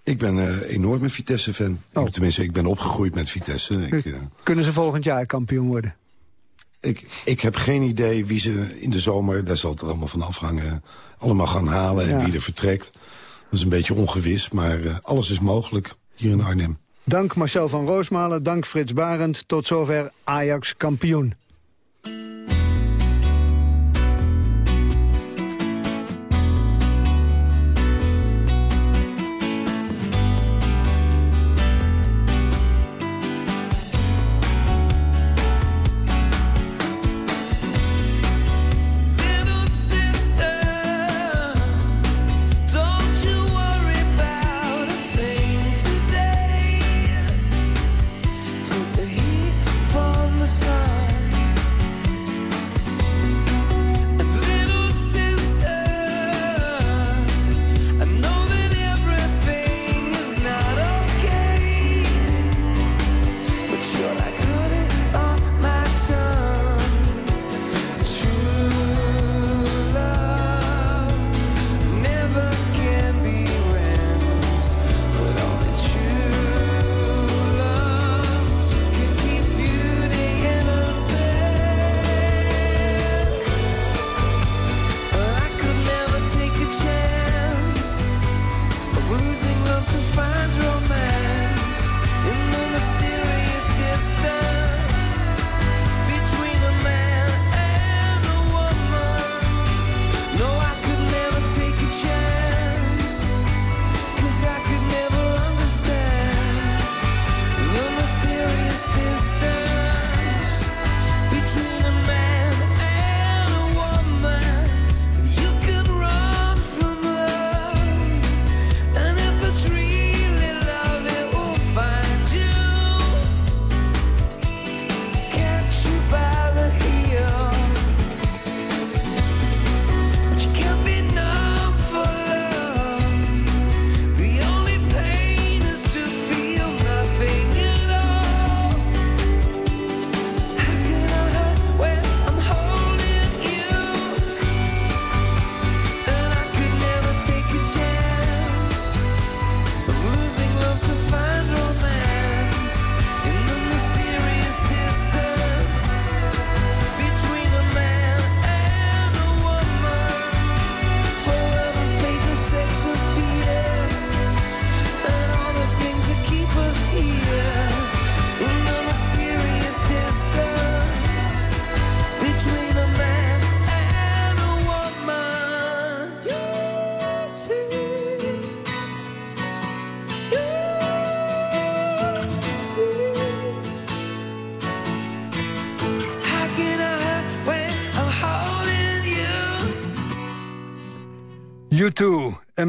Ik ben een enorme Vitesse-fan. Oh. Tenminste, ik ben opgegroeid met Vitesse. Ik, eh, Kunnen ze volgend jaar kampioen worden? Ik, ik heb geen idee wie ze in de zomer, daar zal het er allemaal van afhangen... allemaal gaan halen en Ja. wie er vertrekt. Dat is een beetje ongewis, maar eh, alles is mogelijk hier in Arnhem. Dank Marcel van Roosmalen, dank Frits Barend. Tot zover Ajax kampioen.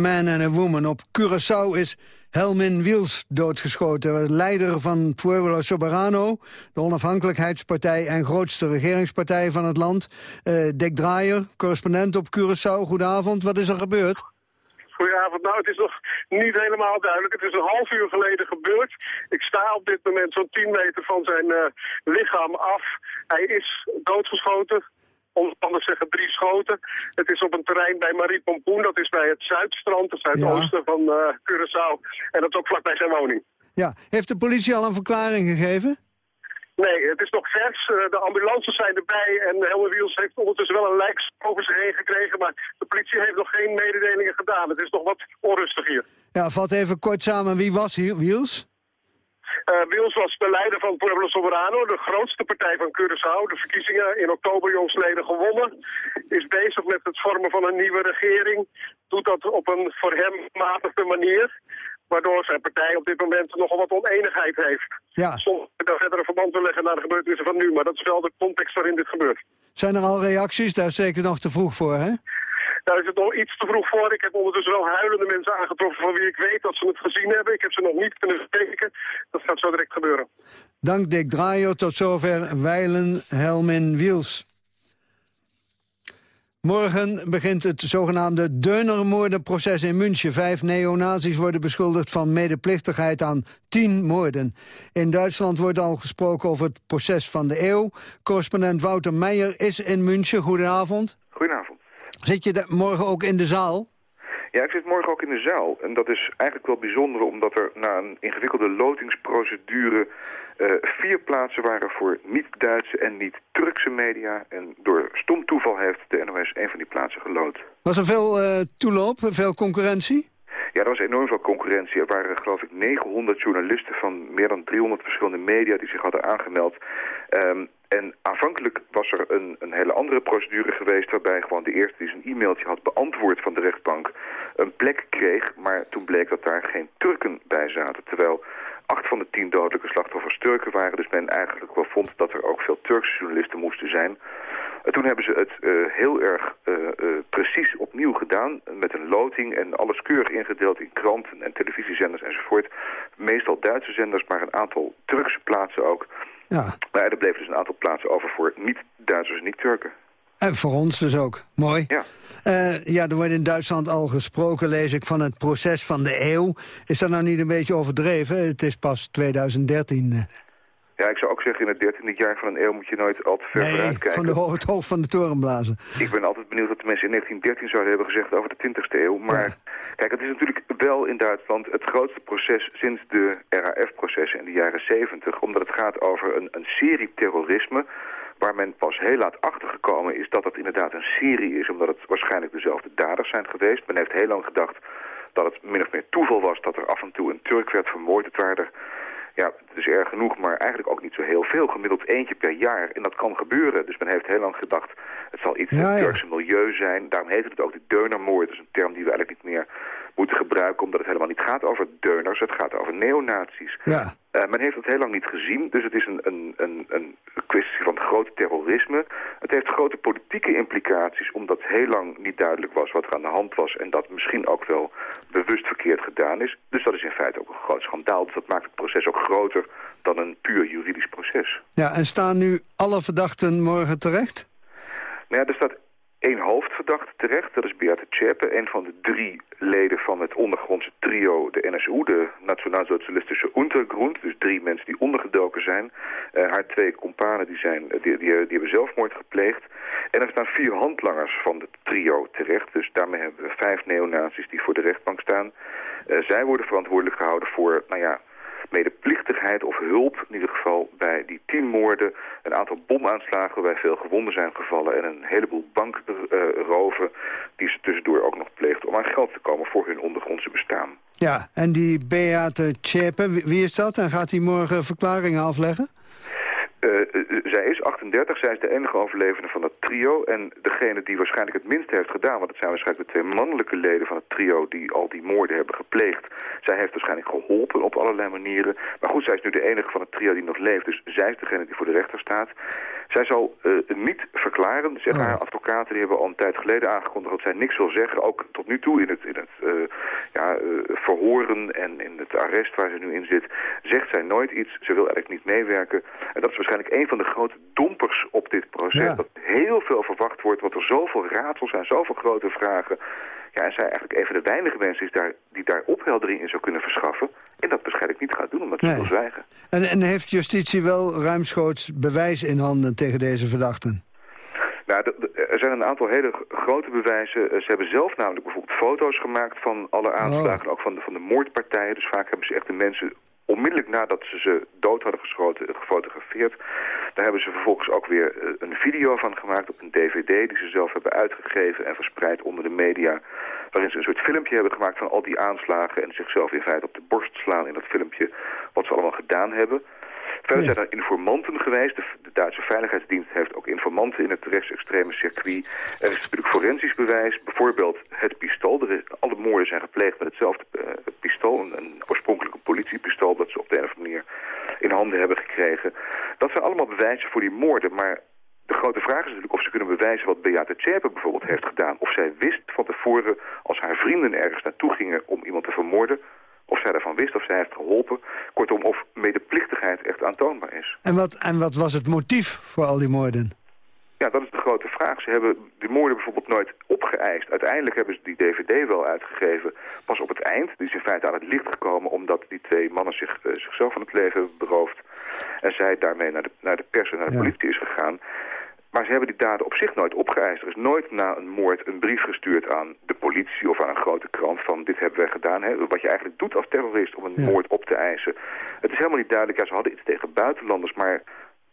Man and a Woman. Op Curaçao is Helmin Wiels doodgeschoten. Leider van Pueblo Soberano, de onafhankelijkheidspartij... en grootste regeringspartij van het land. Uh, Dick Draaier, correspondent op Curaçao. Goedenavond, wat is er gebeurd? Goedenavond. Nou, het is nog niet helemaal duidelijk. Het is een half uur geleden gebeurd. Ik sta op dit moment zo'n 10 meter van zijn uh, lichaam af. Hij is doodgeschoten anders zeggen drie schoten. Het is op een terrein bij Marie Pompoen, dat is bij het Zuidstrand, het zuidoosten van uh, Curaçao. En dat is ook vlakbij zijn woning. Ja, heeft de politie al een verklaring gegeven? Nee, het is nog vers. Uh, de ambulances zijn erbij en Helmer Wiels heeft ondertussen wel een lijk over zich heen gekregen. Maar de politie heeft nog geen mededelingen gedaan. Het is nog wat onrustig hier. Ja, vat even kort samen. Wie was Wiels? Wils was de leider van Pueblo Soberano, de grootste partij van Curaçao. De verkiezingen in oktober jongsleden gewonnen. Is bezig met het vormen van een nieuwe regering. Doet dat op een voor hem matige manier. Waardoor zijn partij op dit moment nogal wat oneenigheid heeft. Ja. Zonder daar verder een verband te leggen naar de gebeurtenissen van nu. Maar dat is wel de context waarin dit gebeurt. Zijn er al reacties? Daar is zeker nog te vroeg voor, hè? Daar is het nog iets te vroeg voor. Ik heb ondertussen wel huilende mensen aangetroffen van wie ik weet dat ze het gezien hebben. Ik heb ze nog niet kunnen spreken. Dat gaat zo direct gebeuren. Dank Dick Draaier. Tot zover Weilen Helmin Wiels. Morgen begint het zogenaamde Deunermoordenproces in München. Vijf neonazis worden beschuldigd van medeplichtigheid aan tien moorden. In Duitsland wordt al gesproken over het proces van de eeuw. Correspondent Wouter Meijer is in München. Goedenavond. Goedenavond. Zit je morgen ook in de zaal? Ja, ik zit morgen ook in de zaal. En dat is eigenlijk wel bijzonder omdat er na een ingewikkelde lotingsprocedure... Uh, vier plaatsen waren voor niet-Duitse en niet-Turkse media. En door stom toeval heeft de NOS een van die plaatsen geloot. Was er veel uh, toeloop, veel concurrentie? Ja, er was enorm veel concurrentie. Er waren geloof ik 900 journalisten van meer dan 300 verschillende media die zich hadden aangemeld. Um, en aanvankelijk was er een, een hele andere procedure geweest... waarbij gewoon de eerste die zijn e-mailtje had beantwoord van de rechtbank... een plek kreeg, maar toen bleek dat daar geen Turken bij zaten. Terwijl acht van de tien dodelijke slachtoffers Turken waren. Dus men eigenlijk wel vond dat er ook veel Turkse journalisten moesten zijn. En toen hebben ze het uh, heel erg uh, uh, precies opnieuw gedaan. Met een loting en alles keurig ingedeeld in kranten en televisiezenders enzovoort. Meestal Duitse zenders, maar een aantal Turkse plaatsen ook. Ja. Maar er bleven dus een aantal plaatsen over voor niet-Duitsers en niet-Turken. En voor ons dus ook. Mooi. Ja. Uh, ja, er wordt in Duitsland al gesproken, lees ik, van het proces van de eeuw. Is dat nou niet een beetje overdreven? Het is pas 2013. Ja, ik zou ook zeggen, in het dertiende jaar van een eeuw moet je nooit al te ver nee, vooruit kijken. van de het hoofd van de toren blazen. Ik ben altijd benieuwd wat de mensen in 1913 zouden hebben gezegd over de 20ste eeuw. Maar ja. kijk, het is natuurlijk wel in Duitsland het grootste proces sinds de RAF-processen in de jaren 70. Omdat het gaat over een, een serie terrorisme waar men pas heel laat achter gekomen is dat het inderdaad een serie is. Omdat het waarschijnlijk dezelfde daders zijn geweest. Men heeft heel lang gedacht dat het min of meer toeval was dat er af en toe een Turk werd vermoord. Het waren er ja, het is erg genoeg, maar eigenlijk ook niet zo heel veel. Gemiddeld eentje per jaar. En dat kan gebeuren. Dus men heeft heel lang gedacht, het zal iets ja, het ja. Turkse milieu zijn. Daarom heet het ook de deunermoord. Dat is een term die we eigenlijk niet meer moeten gebruiken... omdat het helemaal niet gaat over deuners, het gaat over neonazies. Ja. Uh, men heeft het heel lang niet gezien, dus het is een, een, een, een kwestie van groot terrorisme. Het heeft grote politieke implicaties, omdat heel lang niet duidelijk was wat er aan de hand was... en dat misschien ook wel bewust verkeerd gedaan is. Dus dat is in feite ook een groot schandaal. Dus dat maakt het proces ook groter dan een puur juridisch proces. Ja, en staan nu alle verdachten morgen terecht? Nou ja, er staat één hoofdverdachte terecht. Dat is Beate Tjepe, een van de drie leden van het ondergrondse trio, de NSU, de Nationaal-Socialistische Untergrund. Dus drie mensen die ondergedoken zijn. Uh, haar twee companen die zijn, die, die, hebben zelfmoord gepleegd. En er staan vier handlangers van het trio terecht. Dus daarmee hebben we vijf neonazies die voor de rechtbank staan. Uh, zij worden verantwoordelijk gehouden voor, nou ja, medeplichtigheid of hulp in ieder geval bij die tien moorden, een aantal bomaanslagen waarbij veel gewonden zijn gevallen en een heleboel bankroven die ze tussendoor ook nog pleegt om aan geld te komen voor hun ondergrondse bestaan. Ja, en die Beate Tjepe, wie is dat? En gaat hij morgen verklaringen afleggen? Uh, uh, zij is 38, zij is de enige overlevende van dat trio. En degene die waarschijnlijk het minste heeft gedaan... want het zijn waarschijnlijk de twee mannelijke leden van het trio... die al die moorden hebben gepleegd. Zij heeft waarschijnlijk geholpen op allerlei manieren. Maar goed, zij is nu de enige van het trio die nog leeft. Dus zij is degene die voor de rechter staat. Zij zal uh, niet verklaren, zeggen haar advocaten. Die hebben al een tijd geleden aangekondigd dat zij niks wil zeggen. Ook tot nu toe in het, in het uh, ja, uh, verhoren en in het arrest waar ze nu in zit... zegt zij nooit iets. Ze wil eigenlijk niet meewerken. En dat is waarschijnlijk een van de grote dompers op dit proces. Ja. Dat heel veel verwacht wordt, want er zoveel raadsels zijn, zoveel grote vragen... Ja, en zij eigenlijk een van de weinige mensen is daar, die daar opheldering in zou kunnen verschaffen. En dat waarschijnlijk niet gaat doen, omdat ze Nee. wil zwijgen. En, en heeft justitie wel ruimschoots bewijs in handen tegen deze verdachten? Nou, zijn een aantal hele grote bewijzen. Eh, Ze hebben zelf namelijk bijvoorbeeld foto's gemaakt van alle aanslagen, ook van de, van de moordpartijen. Dus vaak hebben ze echt de mensen onmiddellijk nadat ze ze dood hadden geschoten, eh, gefotografeerd. Daar hebben ze vervolgens ook weer eh, een video van gemaakt op een dvd die ze zelf hebben uitgegeven en verspreid onder de media. Waarin ze een soort filmpje hebben gemaakt van al die aanslagen en zichzelf in feite op de borst slaan in dat filmpje wat ze allemaal gedaan hebben. Verder zijn er informanten geweest. De, de Duitse Veiligheidsdienst heeft ook informanten in het rechtsextreme circuit. Er is natuurlijk forensisch bewijs. Bijvoorbeeld het pistool. Er is- alle moorden zijn gepleegd met hetzelfde eh, pistool. Een, een oorspronkelijk een politiepistool dat ze op de een of andere manier in handen hebben gekregen. Dat zijn allemaal bewijzen voor die moorden. Maar de grote vraag is natuurlijk of ze kunnen bewijzen wat Beate Zschäpe bijvoorbeeld heeft gedaan. Of zij wist van tevoren als haar vrienden ergens naartoe gingen om iemand te vermoorden. Of zij daarvan wist, of zij heeft geholpen. Kortom, of medeplichtigheid echt aantoonbaar is. En wat, en wat was het motief voor al die moorden? Ja, dat is de grote vraag. Ze hebben die moorden bijvoorbeeld nooit opgeëist. Uiteindelijk hebben ze die dvd wel uitgegeven. Pas op het eind. Die is in feite aan het licht gekomen omdat die twee mannen zich, eh, zichzelf van het leven hebben beroofd. En zij daarmee naar de, naar de pers en naar de Ja. politie is gegaan. Maar ze hebben die daden op zich nooit opgeëist. Er is nooit na een moord een brief gestuurd aan de politie of aan een grote krant van dit hebben wij gedaan. Hè? Wat je eigenlijk doet als terrorist om een Ja. moord op te eisen. Het is helemaal niet duidelijk. Ja, ze hadden iets tegen buitenlanders, maar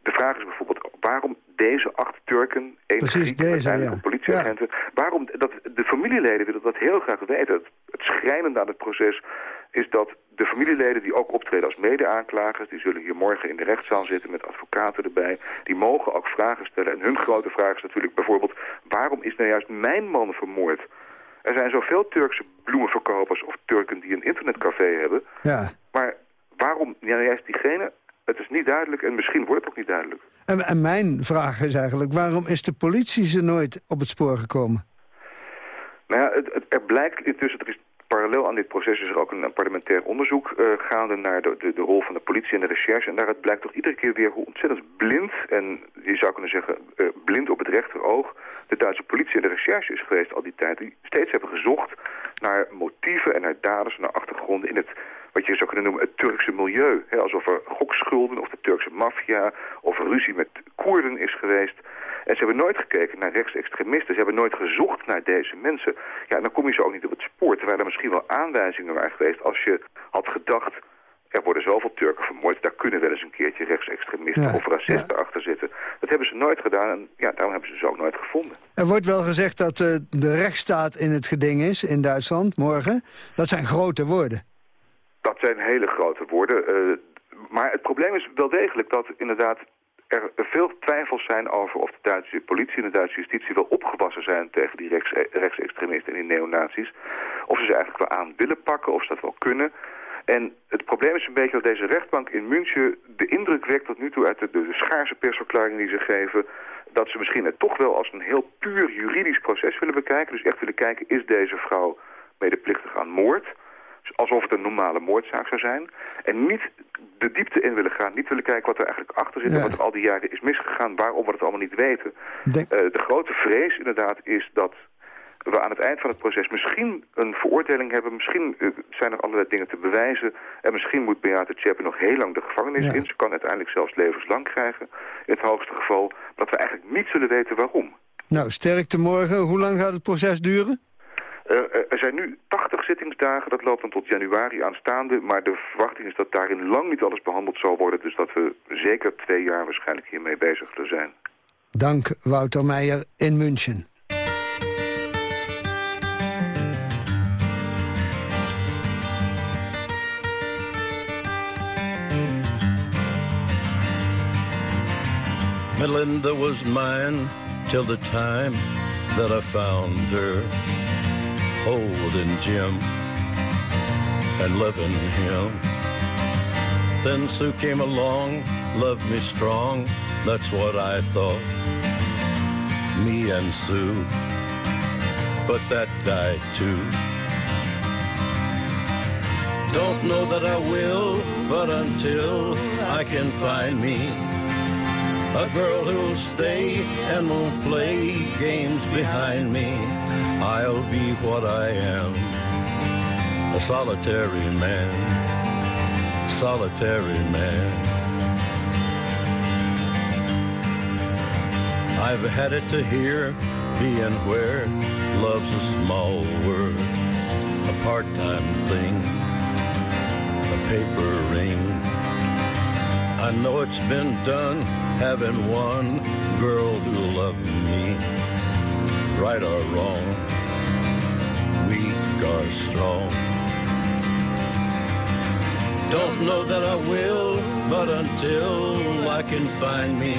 de vraag is bijvoorbeeld waarom deze acht Turken, één Precies deze, ja. politieagenten, waarom dat de familieleden willen dat heel graag weten. Het, het schrijnende aan het proces is dat de familieleden die ook optreden als mede-aanklagers, die zullen hier morgen in de rechtszaal zitten met advocaten erbij, die mogen ook vragen stellen. En hun grote vraag is natuurlijk bijvoorbeeld, waarom is nou juist mijn man vermoord? Er zijn zoveel Turkse bloemenverkopers of Turken die een internetcafé hebben. Ja. Maar waarom ja, juist diegene? Het is niet duidelijk en misschien wordt het ook niet duidelijk. En, en mijn vraag is eigenlijk, waarom is de politie ze nooit op het spoor gekomen? Nou ja, het, het- er blijkt intussen, er is parallel aan dit proces is er ook een, parlementair onderzoek eh, gaande naar de, de, de rol van de politie en de recherche. En daaruit blijkt toch iedere keer weer hoe ontzettend blind, en je zou kunnen zeggen eh, blind op het rechteroog, de Duitse politie en de recherche is geweest al die tijd. Die steeds hebben gezocht naar motieven en naar daders, naar achtergronden in het, wat je zou kunnen noemen, het Turkse milieu. Alsof er gokschulden of de Turkse maffia of ruzie met Koerden is geweest. En ze hebben nooit gekeken naar rechtsextremisten. Ze hebben nooit gezocht naar deze mensen. Ja, dan kom je zo ook niet op het spoor. Terwijl er misschien wel aanwijzingen waren geweest als je had gedacht... er worden zoveel Turken vermoord, daar kunnen wel eens een keertje rechtsextremisten Ja, of racisten achter zitten. Dat hebben ze nooit gedaan en ja, daarom hebben ze ze ook nooit gevonden. Er wordt wel gezegd dat eh, de rechtsstaat in het geding is in Duitsland morgen. Dat zijn grote woorden. Dat zijn hele grote woorden. eh, maar het probleem is wel degelijk dat inderdaad er veel twijfels zijn over of de Duitse politie en de Duitse justitie wel opgewassen zijn tegen die rechts, rechtsextremisten en die neonazies. Of ze ze eigenlijk wel aan willen pakken, of ze dat wel kunnen. En het probleem is een beetje dat deze rechtbank in München de indruk wekt tot nu toe uit de, de, de schaarse persverklaring die ze geven, dat ze misschien het toch wel als een heel puur juridisch proces willen bekijken. Dus echt willen kijken, is deze vrouw medeplichtig aan moord? Alsof het een normale moordzaak zou zijn. En niet de diepte in willen gaan. Niet willen kijken wat er eigenlijk achter zit. En wat er al die jaren is misgegaan. Waarom we het allemaal niet weten. Denk- Eh, de grote vrees inderdaad is dat we aan het eind van het proces misschien een veroordeling hebben. Misschien eh, zijn er allerlei dingen te bewijzen. En misschien moet Beate Zschäpe nog heel lang de gevangenis Ja. in. Ze kan uiteindelijk zelfs levenslang krijgen. In het hoogste geval. Dat we eigenlijk niet zullen weten waarom. Nou, sterkte morgen. Hoe lang gaat het proces duren? Eh, eh, er zijn nu 80 zittingsdagen, dat loopt dan tot januari aanstaande. Maar de verwachting is dat daarin lang niet alles behandeld zal worden. Dus dat we zeker twee jaar waarschijnlijk hiermee bezig zullen zijn. Dank Wouter Meijer in München. Melinda was mine till the time that I found her holding Jim and loving him. Then Sue came along, loved me strong, That's what I thought. Me and Sue. But that died too. Don't know that I will, but until I can find me a girl who'll stay and won't play games behind me, I'll be what I am, a solitary man, solitary man. I've had it to hear, being where love's a small word, a part-time thing, a paper ring. I know it's been done having one girl who loved me, right or wrong, weak or strong. Don't know that I will, but until I can find me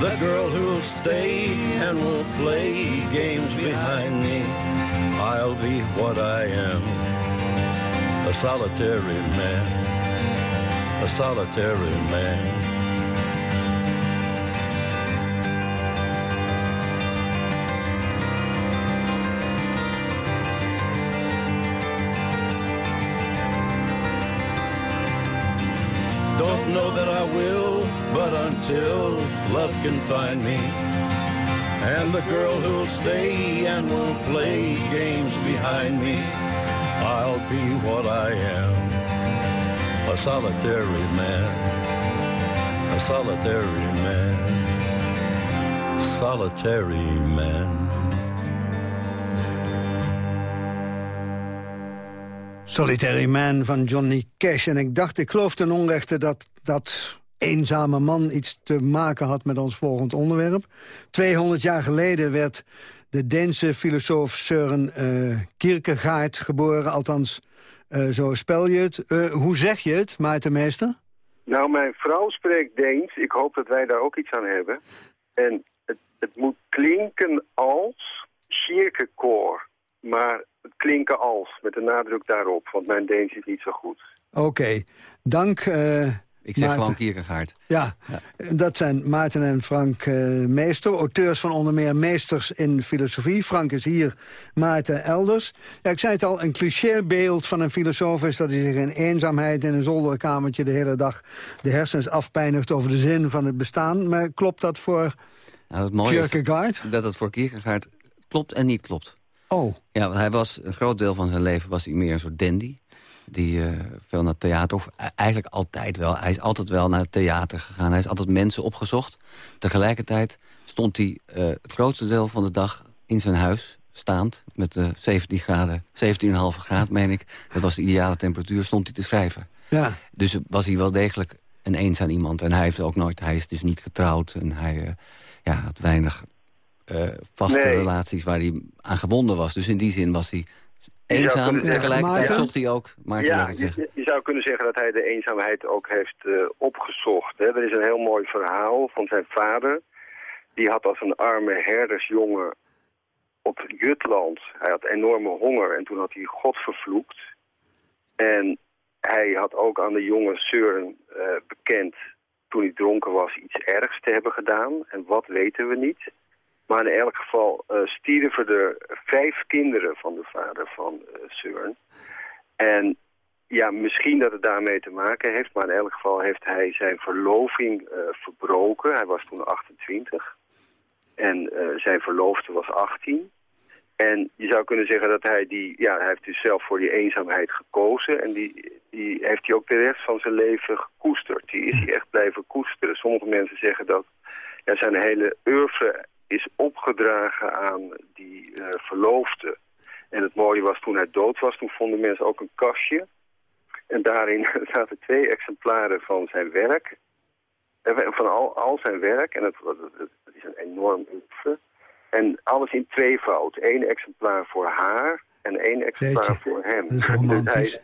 the girl who'll stay and will play games behind me, I'll be what I am, a solitary man, a solitary man. Will, but until love can find me, and the girl who'll stay and won't play games behind me, I'll be what I am, a solitary man, a solitary man, solitary man. Solitary Man van Johnny Cash. En ik dacht, ik geloof ten onrechte dat dat eenzame man iets te maken had met ons volgend onderwerp. 200 jaar geleden werd de Deense filosoof Søren uh, Kierkegaard geboren. Althans, uh, zo spel je het. Uh, hoe zeg je het, Maarten Meester? Nou, mijn vrouw spreekt Deens. Ik hoop dat wij daar ook iets aan hebben. En het, het moet klinken als Kierkegaard. Maar het klinken als, met de nadruk daarop. Want mijn Deens is niet zo goed. Oké, okay. dank... Ik zeg gewoon Kierkegaard. Ja, ja, dat zijn Maarten en Frank uh, Meester, auteurs van onder meer Meesters in Filosofie. Frank is hier, Maarten elders. Ja, ik zei het al, een clichébeeld van een filosoof is dat hij zich in eenzaamheid in een zolderkamertje de hele dag de hersens afpijnigt over de zin van het bestaan. Maar klopt dat voor nou, Kierkegaard? Dat het voor Kierkegaard klopt en niet klopt. Oh. Ja, hij was, een groot deel van zijn leven was hij meer een soort dandy. Die uh, veel naar theater, of eigenlijk altijd wel. Hij is altijd wel naar het theater gegaan. Hij is altijd mensen opgezocht. Tegelijkertijd stond hij uh, het grootste deel van de dag in zijn huis staand. Met uh, 17 graden, 17,5 graden meen ik. Dat was de ideale temperatuur, stond hij te schrijven. Ja. Dus was hij wel degelijk een eenzaam iemand. En hij heeft ook nooit, hij is dus niet getrouwd. En hij ja, had weinig vaste Nee. relaties waar hij aan gebonden was. Dus in die zin was hij eenzaam. Tegelijkertijd Ja. zocht hij ook, Maarten ja, je zou kunnen zeggen dat hij de eenzaamheid ook heeft eh, opgezocht. Hè. Er is een heel mooi verhaal van zijn vader. Die had als een arme herdersjongen op Jutland... hij had enorme honger en toen had hij God vervloekt. En hij had ook aan de jonge Søren eh, bekend... toen hij dronken was iets ergs te hebben gedaan. En wat weten we niet. Maar in elk geval eh stierven er vijf kinderen van de vader van Søren. En ja, misschien dat het daarmee te maken heeft, maar in elk geval heeft hij zijn verloving eh, verbroken. Hij was toen 28 en zijn verloofde was 18. En je zou kunnen zeggen dat hij die, ja, hij heeft dus zelf voor die eenzaamheid gekozen. En die, die heeft hij ook de rest van zijn leven gekoesterd. Die is hij echt blijven koesteren. Sommige mensen zeggen dat ja, zijn hele oeuvre is opgedragen aan die eh, verloofde. En het mooie was toen hij dood was, toen vonden mensen ook een kastje. En daarin zaten twee exemplaren van zijn werk. Van al, al zijn werk. En het, is een enorm oeuvre. En alles in tweevoud. Eén exemplaar voor haar en één exemplaar Jeetje, voor hem. dat is Dus hij-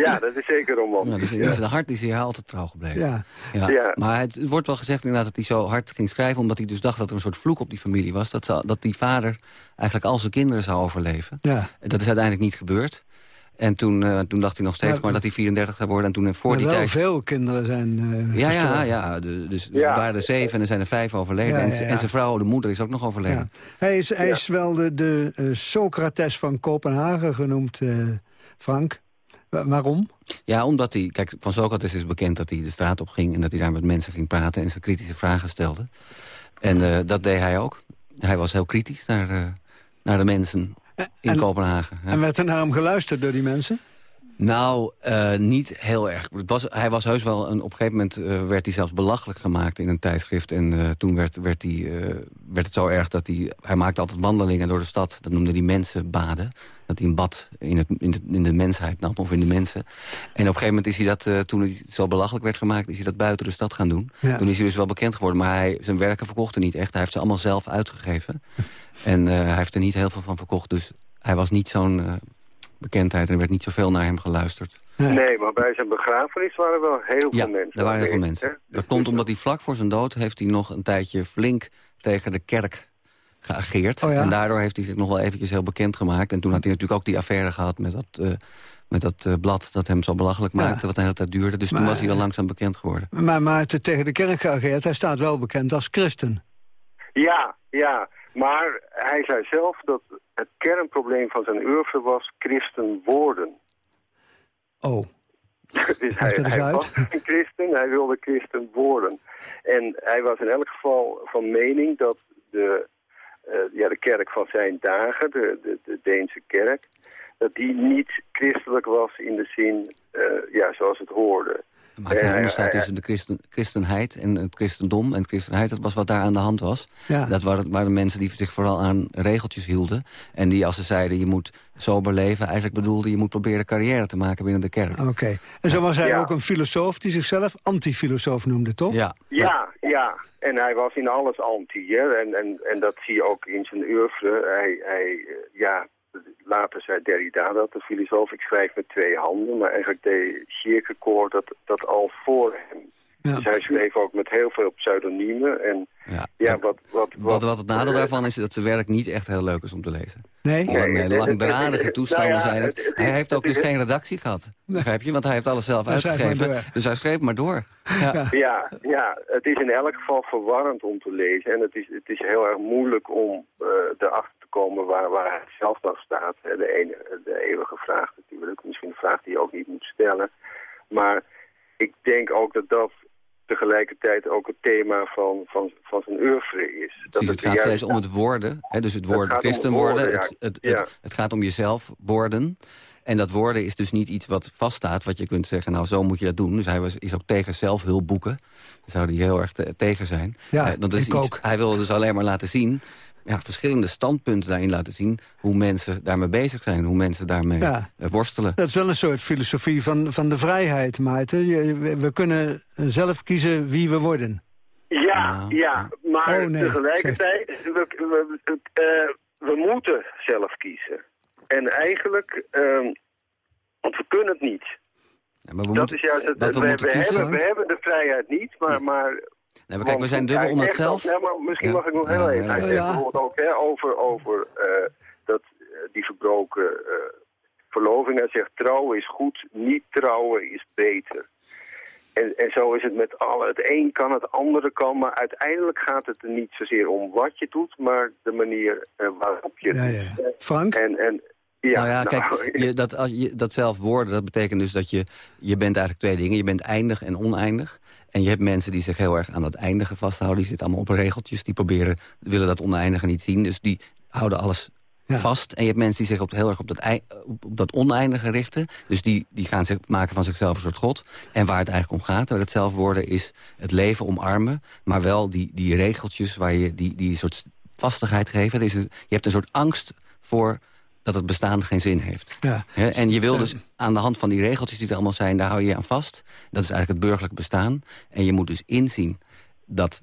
ja, dat is zeker romantisch. Ja, dus in zijn hart is hij altijd trouw gebleven. Ja. Ja. Ja. Maar het, wordt wel gezegd inderdaad dat hij zo hard ging schrijven... omdat hij dus dacht dat er een soort vloek op die familie was. Dat, ze, dat die vader eigenlijk al zijn kinderen zou overleven. Ja. Dat is uiteindelijk niet gebeurd. En toen, uh, toen dacht hij nog steeds maar, dat hij 34 zou worden. En toen voor maar die wel tijd... veel kinderen zijn uh, Ja, ja, ja. De, dus ja. er waren er zeven en er zijn er vijf overleden. Ja, ja, en, en, zijn vrouw, de moeder, is ook nog overleden. Hij is, hij is wel de, de Socrates van Kopenhagen genoemd, Frank. Waarom? Ja, omdat hij... Kijk, van Socrates is bekend dat hij de straat op ging... en dat hij daar met mensen ging praten en ze kritische vragen stelde. En dat deed hij ook. Hij was heel kritisch naar, naar de mensen in en, Kopenhagen. Ja. En werd er naar hem geluisterd door die mensen? Nou, uh, niet heel erg. Het was, hij was heus wel... Een, op een gegeven moment uh, werd hij zelfs belachelijk gemaakt in een tijdschrift. En uh, toen werd, werd, hij, werd het zo erg dat hij... Hij maakte altijd wandelingen door de stad. Dat noemde hij mensen baden. Dat hij een bad in, het, in, de mensheid nam, of in de mensen. En op een gegeven moment is hij dat... toen het zo belachelijk werd gemaakt, is hij dat buiten de stad gaan doen. Ja. Toen is hij dus wel bekend geworden. Maar hij, zijn werken verkochten niet echt. Hij heeft ze allemaal zelf uitgegeven. en hij heeft er niet heel veel van verkocht. Dus hij was niet zo'n bekendheid en er werd niet zoveel naar hem geluisterd. Nee, maar bij zijn begrafenis waren wel heel ja, veel mensen. er waren heel veel mensen. Hè? Dat komt omdat hij vlak voor zijn dood... heeft hij nog een tijdje flink tegen de kerk geageerd. Oh ja? En daardoor heeft hij zich nog wel eventjes heel bekend gemaakt. En toen had hij natuurlijk ook die affaire gehad met dat... Uh, met dat uh, blad dat hem zo belachelijk maakte, ja. wat een hele tijd duurde. Dus maar, toen was hij wel langzaam bekend geworden. Maar, maar tegen de kerk geageerd, hij staat wel bekend als christen. Ja, ja. Maar hij zei zelf dat het kernprobleem van zijn oeuvre was christen worden. Oh. dus hij, hij was een christen, hij wilde christen worden. En hij was in elk geval van mening dat de, uh, ja, de kerk van zijn dagen, de, de, de Deense kerk, dat die niet christelijk was in de zin uh, ja, zoals het hoorde. Maar geen onderscheid tussen de christen, christenheid en het christendom. En het christenheid, dat was wat daar aan de hand was. Ja. Dat waren, waren mensen die zich vooral aan regeltjes hielden. En die als ze zeiden, je moet sober leven... eigenlijk bedoelden, je moet proberen carrière te maken binnen de kerk. Oké. Okay. En zo was hij ja. ook een filosoof die zichzelf antifilosoof noemde, toch? Ja. Ja, ja. En hij was in alles anti. Hè? En, en, en dat zie je ook in zijn oeuvre. Hij, hij, ja, later zei Derrida dat, de filosoof, ik schrijf met twee handen. Maar eigenlijk deed Kierkegaard dat, dat al voor hem. Ja. Dus hij schreef ook met heel veel pseudoniemen. En ja, ja wat, wat, wat, wat het nadeel daarvan is dat zijn werk niet echt heel leuk is om te lezen. Nee? Lang, Nee, langdradige toestanden nou ja, zijn het. het- het hij heeft ook het dus geen redactie gehad. Begrijp je? Want hij heeft alles zelf Hij uitgegeven. Dus hij schreef maar door. Ja. Ja, ja, het is in elk geval verwarrend om te lezen. En het is, het is heel erg moeilijk om eh, erachter te komen waar, waar hij zelf dan staat. Hè, De, ene, de eeuwige vraag natuurlijk. Misschien een vraag die je ook niet moet stellen. Maar ik denk ook dat dat tegelijkertijd ook het thema van, van, van zijn oeuvre is. Dat Precies, het gaat juist- steeds om het worden. Hè, dus het Het woord christen het worden. Het, ja. het, Ja. het, het gaat om jezelf worden. En dat worden is dus niet iets wat vaststaat. Wat je kunt zeggen, nou zo moet je dat doen. Dus hij was, is ook tegen zelfhulpboeken. Daar zou hij heel erg te- tegen zijn. Ja, Eh, want dat is ik iets, ook. Hij wilde dus alleen maar laten zien... Ja, verschillende standpunten daarin laten zien... hoe mensen daarmee bezig zijn. Hoe mensen daarmee Ja. eh, worstelen. Dat is wel een soort filosofie van, van de vrijheid, Maarten. Je- We, kunnen zelf kiezen wie we worden. Ja, ja, maar Oh, nee, tegelijkertijd, we, eh, we moeten zelf kiezen. En eigenlijk, ehm, want we kunnen het niet. Ja, maar we dat moeten, is juist het, wat we kiezen... hebben, we hebben de vrijheid niet, maar... maar Nee, maar kijk, we zijn dubbel zegt ook- zelf... nee, maar misschien Ja. mag ik nog heel even. Hij zegt bijvoorbeeld ook hè, over, over eh, dat, eh, die verbroken eh, verloving. Hij zegt trouwen is goed, niet trouwen is beter. En, en zo is het met alle. Het een kan, het andere kan. Maar uiteindelijk gaat het er niet zozeer om wat je doet, maar de manier waarop je het Ja, doet. ja. Frank? En, en, ja, nou ja, nou, kijk, je, dat, als je, dat zelf worden, dat betekent dus dat je... je bent eigenlijk twee dingen. Je bent eindig en oneindig. En je hebt mensen die zich heel erg aan dat eindige vasthouden. Die zitten allemaal op regeltjes. Die proberen, willen dat oneindige niet zien. Dus die houden alles Ja. vast. En je hebt mensen die zich op, heel erg op dat, ei- op, op dat oneindige richten. Dus die, die gaan zich maken van zichzelf een soort god. En waar het eigenlijk om gaat, waar het zelf worden, is het leven omarmen. Maar wel die, die regeltjes waar je die, die soort vastigheid geven. Er is een, je hebt een soort angst voor dat het bestaan geen zin heeft. Ja. Hè, en je wil dus aan de hand van die regeltjes die er allemaal zijn... daar hou je je aan vast. Dat is eigenlijk het burgerlijk bestaan. En je moet dus inzien dat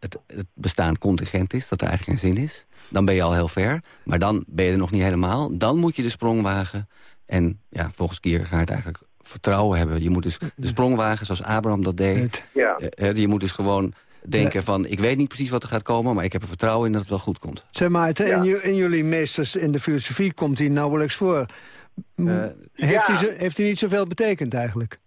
het, het bestaan contingent is. Dat er eigenlijk geen zin is. Dan ben je al heel ver. Maar dan ben je er nog niet helemaal. Dan moet je de sprong wagen. En ja, volgens Kierkegaard eigenlijk vertrouwen hebben. Je moet dus de sprong wagen zoals Abraham dat deed. ja. Eh, Je moet dus gewoon denken van... ik weet niet precies wat er gaat komen... maar ik heb er vertrouwen in dat het wel goed komt. Zeg Ja. in, in jullie meesters in de filosofie komt die nauwelijks voor. heeft, hij zo, heeft hij niet zoveel betekend eigenlijk?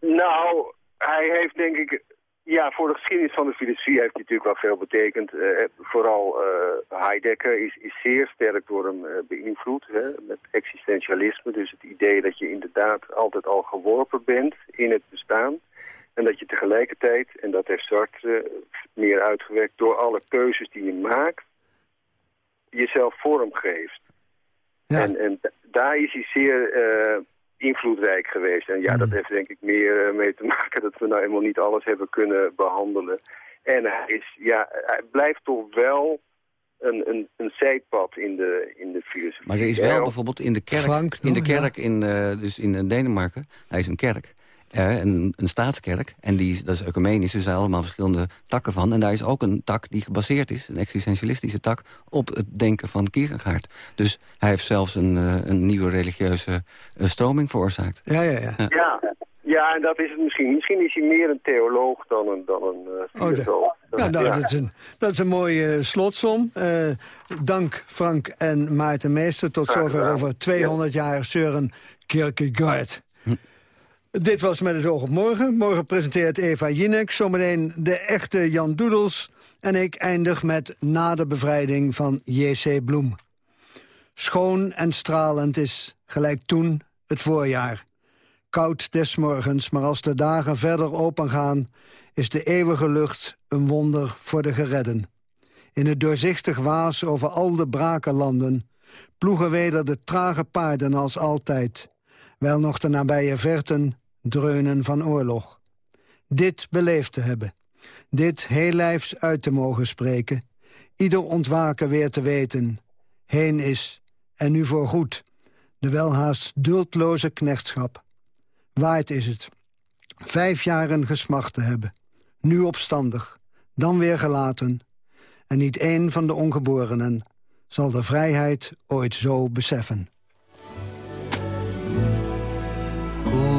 Nou, hij heeft denk ik... Ja, voor de geschiedenis van de filosofie heeft hij natuurlijk wel veel betekend. Uh, vooral uh, Heidegger is, is zeer sterk door hem uh, beïnvloed. Hè, met existentialisme. Dus het idee dat je inderdaad altijd al geworpen bent in het bestaan. En dat je tegelijkertijd, en dat heeft Sartre meer uitgewerkt... door alle keuzes die je maakt, jezelf vorm geeft. Ja. En, en daar is hij zeer invloedrijk geweest. En ja, dat heeft denk ik meer mee te maken dat we nou helemaal niet alles hebben kunnen behandelen. En hij, is, ja, hij blijft toch wel een, een, een zijpad in de, in de filosofie. Maar er is wel bijvoorbeeld in de kerk, Frank, in, de kerk in, uh, dus in Denemarken, hij is een kerk een, een staatskerk. En die, dat is ecumenisch, dus er zijn allemaal verschillende takken van. En daar is ook een tak die gebaseerd is, een existentialistische tak... op het denken van Kierkegaard. Dus hij heeft zelfs een, uh, een nieuwe religieuze uh, stroming veroorzaakt. Ja, ja, ja. ja. ja. Ja, en dat is het misschien. Misschien is hij meer een theoloog dan een, dan een uh, filosoof. Oh, ja, nou, ja. Dat, is een, dat is een mooie uh, slotsom. Uh, dank Frank en Maarten Meester. Tot zover over 200 jaar Søren Kierkegaard. Dit was Met het oog op morgen. Morgen presenteert Eva Jinek, zometeen de echte Jan Doedels... en ik eindig met Na de bevrijding van J.C. Bloem. Schoon en stralend is, gelijk toen, het voorjaar. Koud des morgens, maar als de dagen verder opengaan... is de eeuwige lucht een wonder voor de geredden. In het doorzichtig waas over al de brakenlanden... ploegen weder de trage paarden als altijd... wel nog de nabije verten dreunen van oorlog. Dit beleefd te hebben. Dit heel lijfs uit te mogen spreken. Ieder ontwaken weer te weten. Heen is, en nu voor goed. De welhaast duldloze knechtschap. Waard is het. Vijf jaren gesmacht te hebben. Nu opstandig, dan weer gelaten. En niet één van de ongeborenen zal de vrijheid ooit zo beseffen.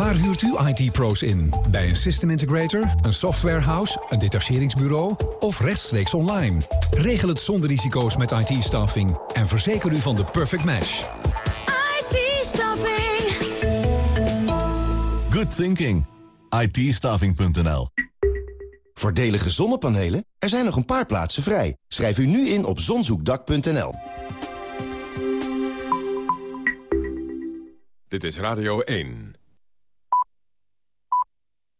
Waar huurt u IT-pro's in? Bij een system integrator, een softwarehouse, een detacheringsbureau of rechtstreeks online? Regel het zonder risico's met IT-staffing en verzeker u van de perfect match. IT-staffing. Good thinking. it Voordelige zonnepanelen? Er zijn nog een paar plaatsen vrij. Schrijf u nu in op zonzoekdak.nl. Dit is Radio 1.